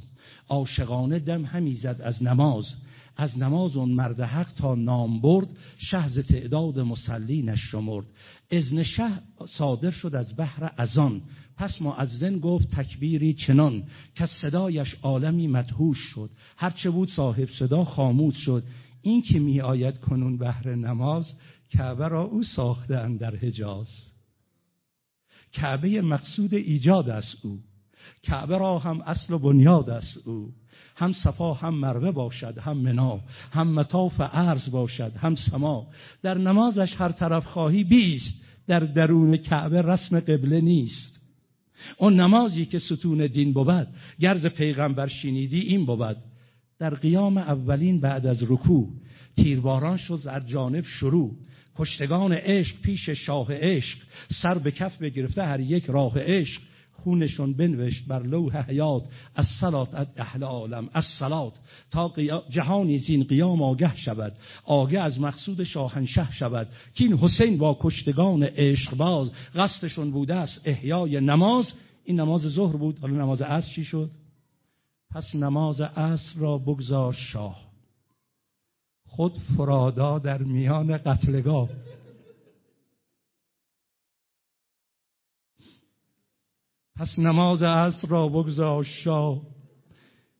عاشقانه دم همی زد از نماز. از نماز اون مرد حق تا نام برد شهز تعداد مسلی نشمرد ازن شه صادر شد از بحر ازان پس معزن گفت تکبیری چنان که صدایش عالمی مدهوش شد. هرچه بود صاحب صدا خاموش شد. این که می آید کنون بهر نماز کعبه را او ساخته در حجاز. کعبه مقصود ایجاد است او. کعبه را هم اصل و بنیاد است او. هم صفا هم مروه باشد هم منا هم مطاف عرض باشد هم سما. در نمازش هر طرف خواهی بیست در درون کعبه رسم قبله نیست. اون نمازی که ستون دین بود گرز پیغمبر شنیدی این بود. در قیام اولین بعد از رکوع تیرباران شد از جانب شروع. کشتگان عشق پیش شاه عشق سر به کف بگرفته هر یک راه عشق. خونشون بنوشت بر لوح حیات از سلات اهل عالم از سلات تا جهانی زین قیام آگه شود آگه از مقصود شاهنشه شود. که این حسین با کشتگان عشق باز قصدشون بوده است احیای نماز. این نماز ظهر بود. حالا نماز عصر چی شد؟ پس نماز عصر را بگذار شاه. خود فرادا در میان قتلگاه. پس نماز عصر را بگذار شاه.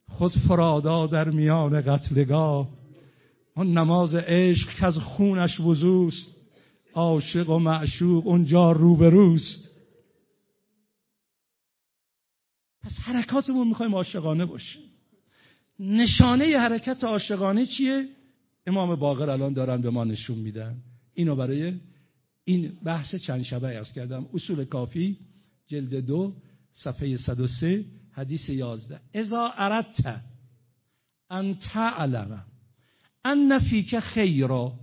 خود فرادا در میان قتلگاه. آن نماز عشق که از خونش وزوست عاشق و معشوق اونجا روبروست. پس حرکاتمون می‌خوایم عاشقانه باشه نشانه حرکت عاشقانه چیه؟ امام باقر الان دارن به ما نشون میدن. اینو برای این بحث چند شبه ارز کردم. اصول کافی جلد دو صفحه 103 حدیث 11 اذا اردت ان تعلم ان فیک خیرا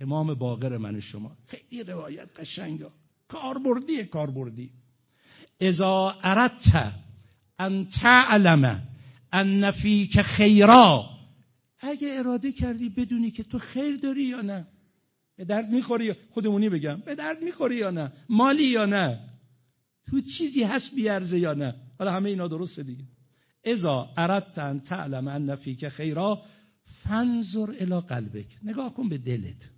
امام باقر من شما. خیلی روایت قشنگا کاربردی کاربردی. اذا اردت ان تعلم ان فیک خیرا اگه اراده کردی بدونی که تو خیر داری یا نه. به درد می‌خوری؟ خودمونی بگم. به درد می‌خوری یا نه؟ مالی یا نه؟ تو چیزی هست بیارزه یا نه؟ حالا همه اینا درسته دیگه. ازا اردت ان تعلم ان فیک خیرا فنظر الی قلبک. نگاه کن به دلت.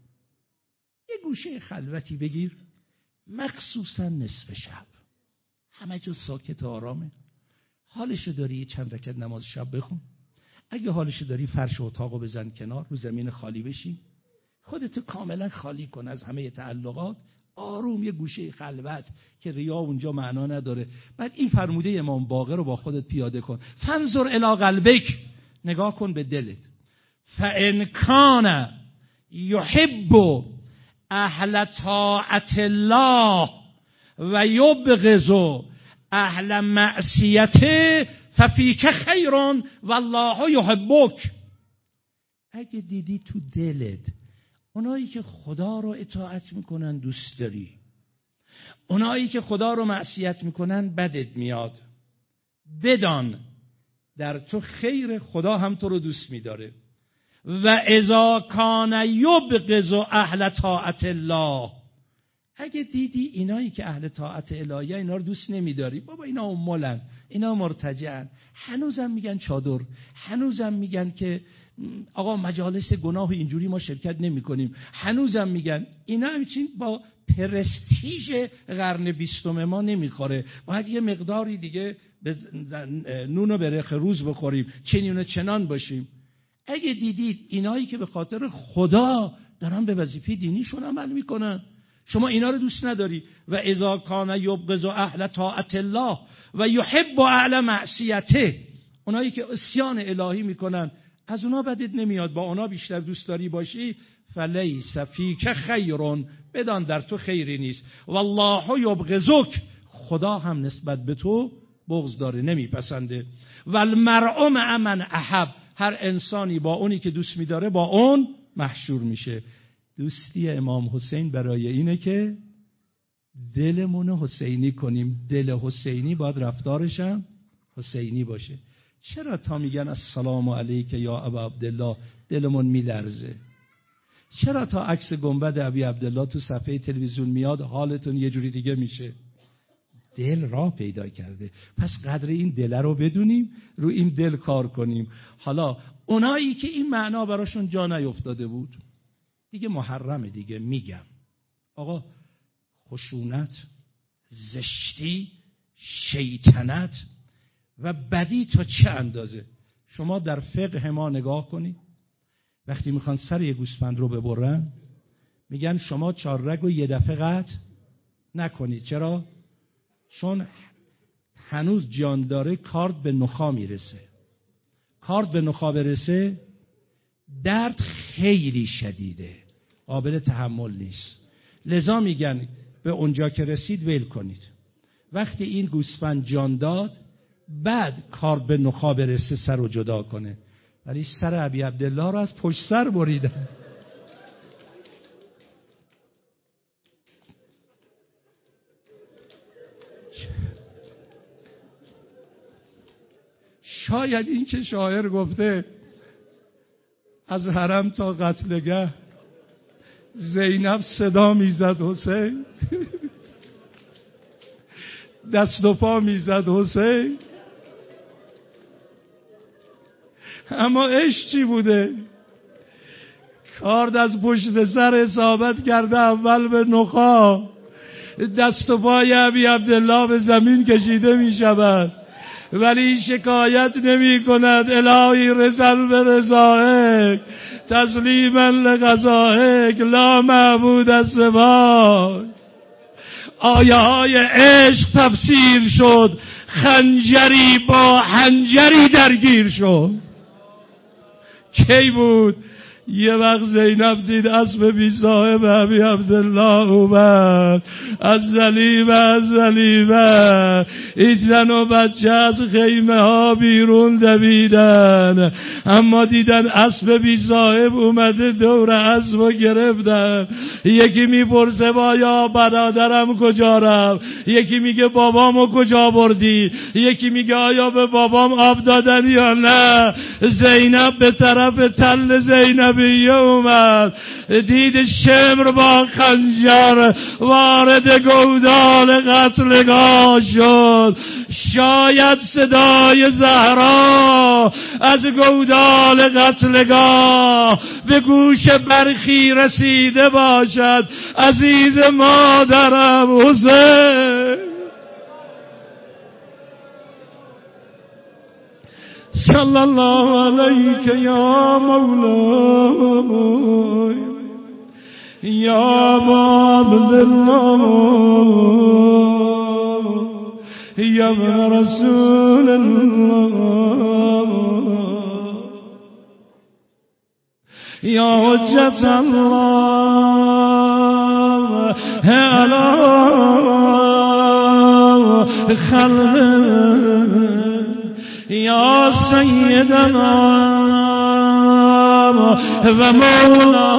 یه گوشه خلوتی بگیر مخصوصا نصف شب. همه جا ساکت و آرامه. حالشو داری چند رکت نماز شب بخون. اگه حالشو داری فرش اتاقو بزن کنار رو زمین خالی بشین. خودتو کاملا خالی کن از همه تعلقات. آروم یه گوشه خلوت که ریا اونجا معنا نداره. بعد این فرموده امام باقر رو با خودت پیاده کن. فنظر الی قلبک. نگاه کن به دلت. فان کان یحب اهل طاعت الله و یبغض اهل معصیته ففیک خیرون والله یحبک. اگه دیدی تو دلت اونایی که خدا رو اطاعت می‌کنن دوست داری. اونایی که خدا رو معصیت می‌کنن بدت میاد. بدان در تو خیر خدا هم تو رو دوست میداره. و اذا کان یبغض اهل طاعت الله. اگه دیدی اینایی که اهل طاعت الهی اینا رو دوست نمیداری بابا اینا امولن اینا مرتجعن. هنوزم میگن چادر هنوزم میگن که آقا مجالس گناه اینجوری ما شرکت نمی کنیم هنوزم میگن اینا همچین با پرستیژ قرن بیستم ما نمی‌خوره. باید یه مقداری دیگه به نون و برخ روز بخوریم چنین و چنان باشیم. اگه دیدید اینایی که به خاطر خدا دارن به وظیفه دینیشون عمل می‌کنن. شما اینا رو دوست نداری. و اذا کان یبغض اهل طاعت الله و یحب اهل معصیته. اونایی که اسیان الهی می‌کنن از اونا بدت نمیاد. با اونا بیشتر دوست داری باشی. فلیس فیک خیرون. بدان در تو خیری نیست. والله یبغضک. خدا هم نسبت به تو بغض داره نمیپسنده. و المرء مع من احب. هر انسانی با اونی که دوست میداره با اون محشور میشه. دوستی امام حسین برای اینه که دلمون حسینی کنیم. دل حسینی باید رفتارشم حسینی باشه. چرا تا میگن السلام علیک یا ابا عبدالله دلمون میلرزه؟ چرا تا عکس گنبد ابی عبدالله تو صفحه تلویزیون میاد حالتون یه جوری دیگه میشه؟ دل راه پیدا کرده. پس قدر این دل رو بدونیم رو این دل کار کنیم. حالا اونایی که این معنا براشون جا نیفتاده بود دیگه محرمه دیگه میگم. آقا خشونت زشتی شیطنت و بدی تا چه اندازه؟ شما در فقه ما نگاه کنید. وقتی می‌خوان سر یه گوسفند رو ببرن میگن شما چهار رگ و یه دفعه قطع نکنید. چرا؟ چون هنوز جان داره کارد به نخا می‌رسه. کارد به نخا برسه درد خیلی شدیده. قابل تحمل نیست. لذا میگن به اونجا که رسید ول کنید. وقتی این گوسفند جان داد بعد کار به نخا برسه سر رو جدا کنه. ولی سر عبی عبدالله رو از پشت سر بریدن شاید این که شاعر گفته از حرم تا قتلگه زینب صدا می‌زد حسین. (laughs) دست و پا می‌زد حسین. اما عشق چی بوده؟ کارد از پشت سر حسابت کرده اول به نخا. دست و پای عبی عبدالله به زمین کشیده می شود. ولی شکایت نمی کند. الهی رسل به رضایک تسلیما لغذائک لا معبود از سواک. آیه های عشق تفسیر شد. خنجری با حنجری درگیر شد. کی بود؟ یه وقت زینب دید اسب بی صاحب عبی عبدالله اومد. از زلیبه از زلیبه زن و بچه از خیمه ها بیرون دویدن. اما دیدن اسب بی صاحب اومده دور اسب و گرفتن. یکی می‌پرسه با یا برادرم کجا رفت؟ یکی میگه بابامو کجا بردی؟ یکی میگه آیا به بابام آب دادن یا نه؟ زینب به طرف تل زینب نبی اومد دید شمر با خنجر وارد گودال قتلگاه شد. شاید صدای زهرا از گودال قتلگاه به گوش برخی رسیده باشد. عزیز مادرم حسین. صلى الله عليك يا مولاي. يا عبد الله. يا ابن رسول الله. يا حجة الله. على خلق یا سیدنا و مولا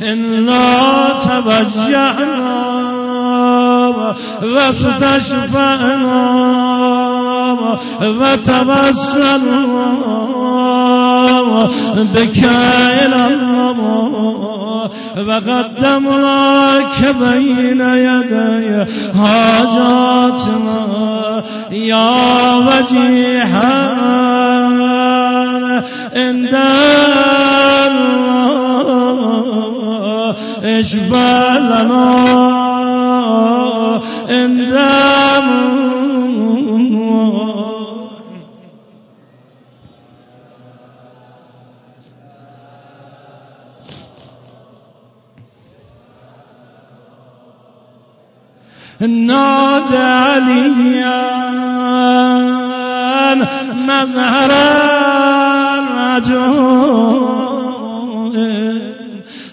انا توجهنا و استشفعنا و توسلنا بك إلى وقدم که بین یدی حاجاتنا یا وجیحا اندر اشبالنا اندر ناد علیان مظهر الرجل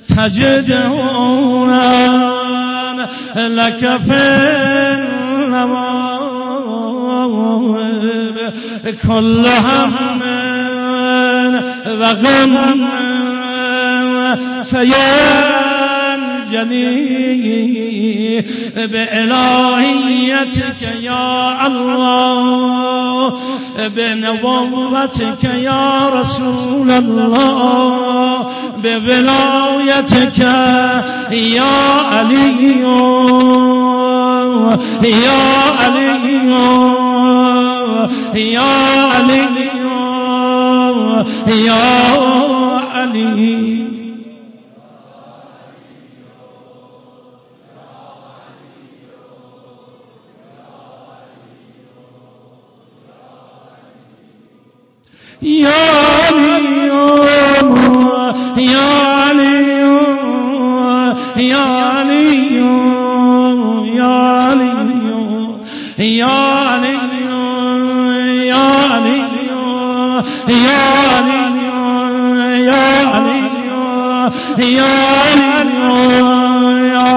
تجدون لك في النواب كل هم وغم سيئ سينجلي بإلهيتك يا الله بنبوتك يا رسول الله بولايتك يا علي يا علي يا علي يا علي. يا علي يا علي يا علي يا علي يا علي يا علي يا علي يا علي يا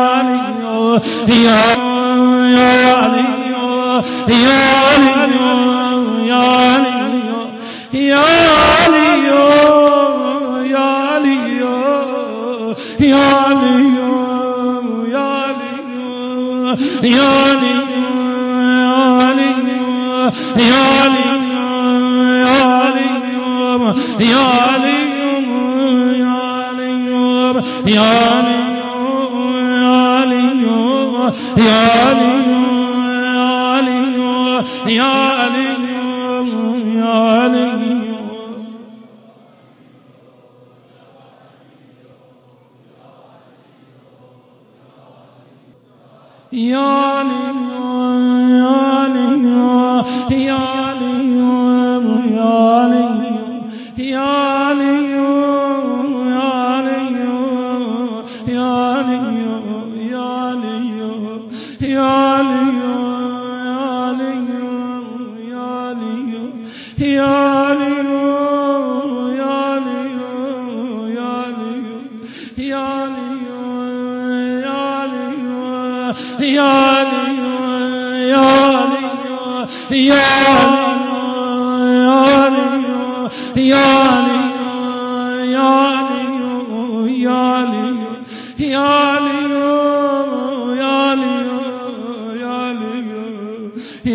علي يا علي يا علي يا علي يا علي يا علي يا علي يا علي يا علي يا علي يا علي يا علي يا علي يا عصيان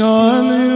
يا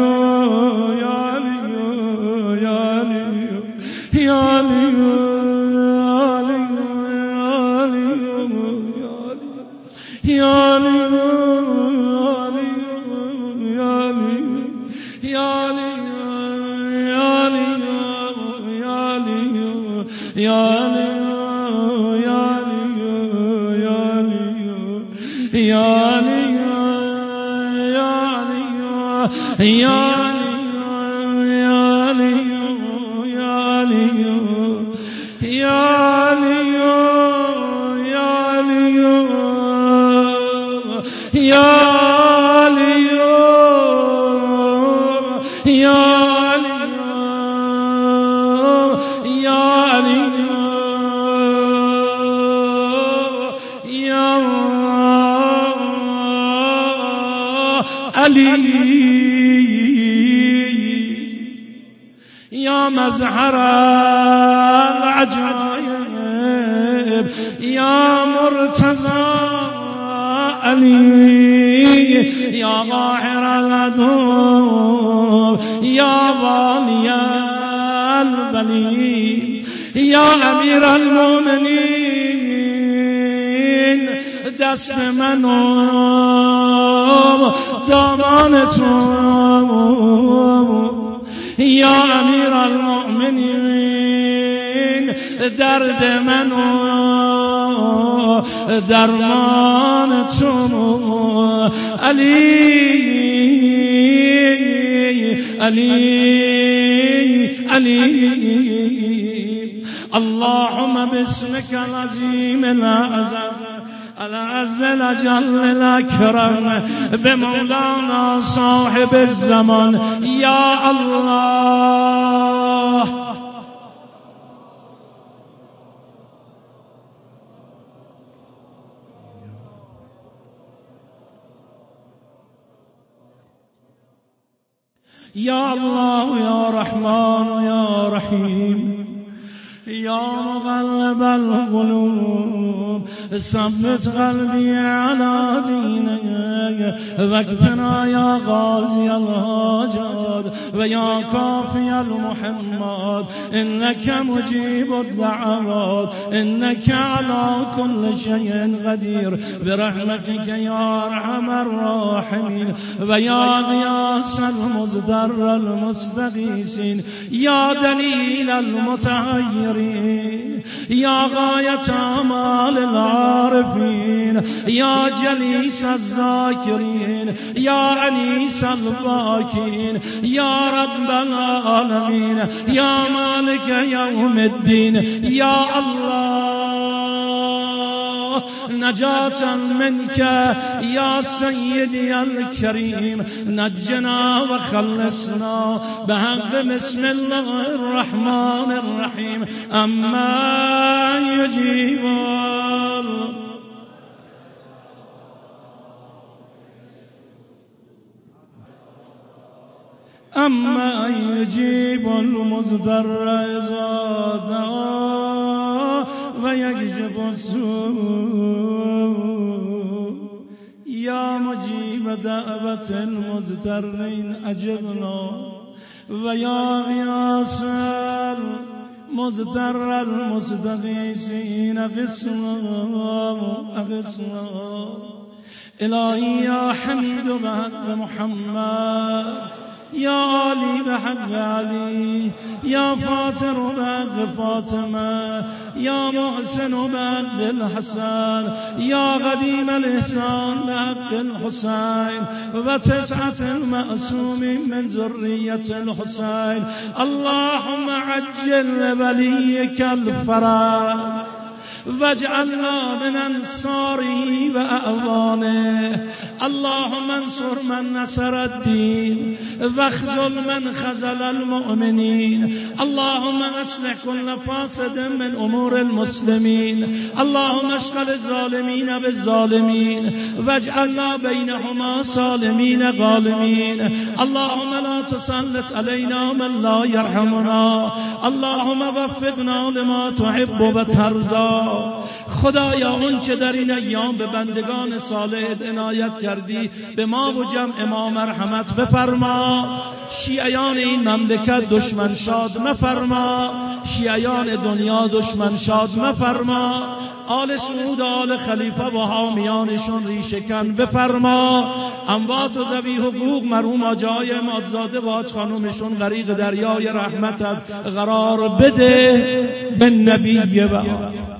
الأجل الأكرم بمولانا صاحب الزمان. يا الله. يا الله يا رحمن يا رحيم يا مغلب القلوب ثبت قلبي على دينك. واكفنا يا غازي الهاجر ويا كافي المحمد. إنك مجيب الدعوات إنك على كل شيء قدير. برحمتك يا أرحم الراحمين. ويا غياس المزدر المستغيثين. يا دليل المتغيرين. یا غایت اعمال العارفین یا جلیس الذاکرین یا انیس الباکین یا رب العالمین یا مالک یوم الدین یا الله. نجاة منك يا سيدي الكريم نجنا وخلصنا بحق بسم الله الرحمن الرحيم أما يجيب أما يجيب المزدر إذا و یکجب السوء یا مجیب دعوت المزترین عجبنا و یا غیاس مزتر المستغیسین قسما قسما الهی یا حمید و حق محمد. يا علي بحق علي يا فاطر بحق فاطمة يا محسن بحق الحسن يا قديم الإحسان بحق الحسين وتسعة المأسوم من ذرية الحسين. اللهم عجل وليك الفرج واجعلنا من انصاره وأعوانه اللهم انصر من نصر الدين واخذل من خزل المؤمنين اللهم اصلح كل فاسد من امور المسلمين اللهم اشغل الظالمين بالظالمين واجعلنا بينهما سالمين غالمين اللهم لا تسلط علينا من لا يرحمنا. اللهم وفقنا لما تحب وترضى خدایا اون چه در این ایام به بندگان صالح عنایت کردی به ما و جمع ما مرحمت بفرما. شیعیان این مملکت دشمن شاد مفرما. شیعیان دنیا دشمن شاد مفرما. آل سعود آل خلیفه و حامیانشون ریشکن بفرما. اموات و زوی حقوق مرحوم جای مادزاده و آج خانومشون غریق دریای رحمتت قرار بده. به نبی و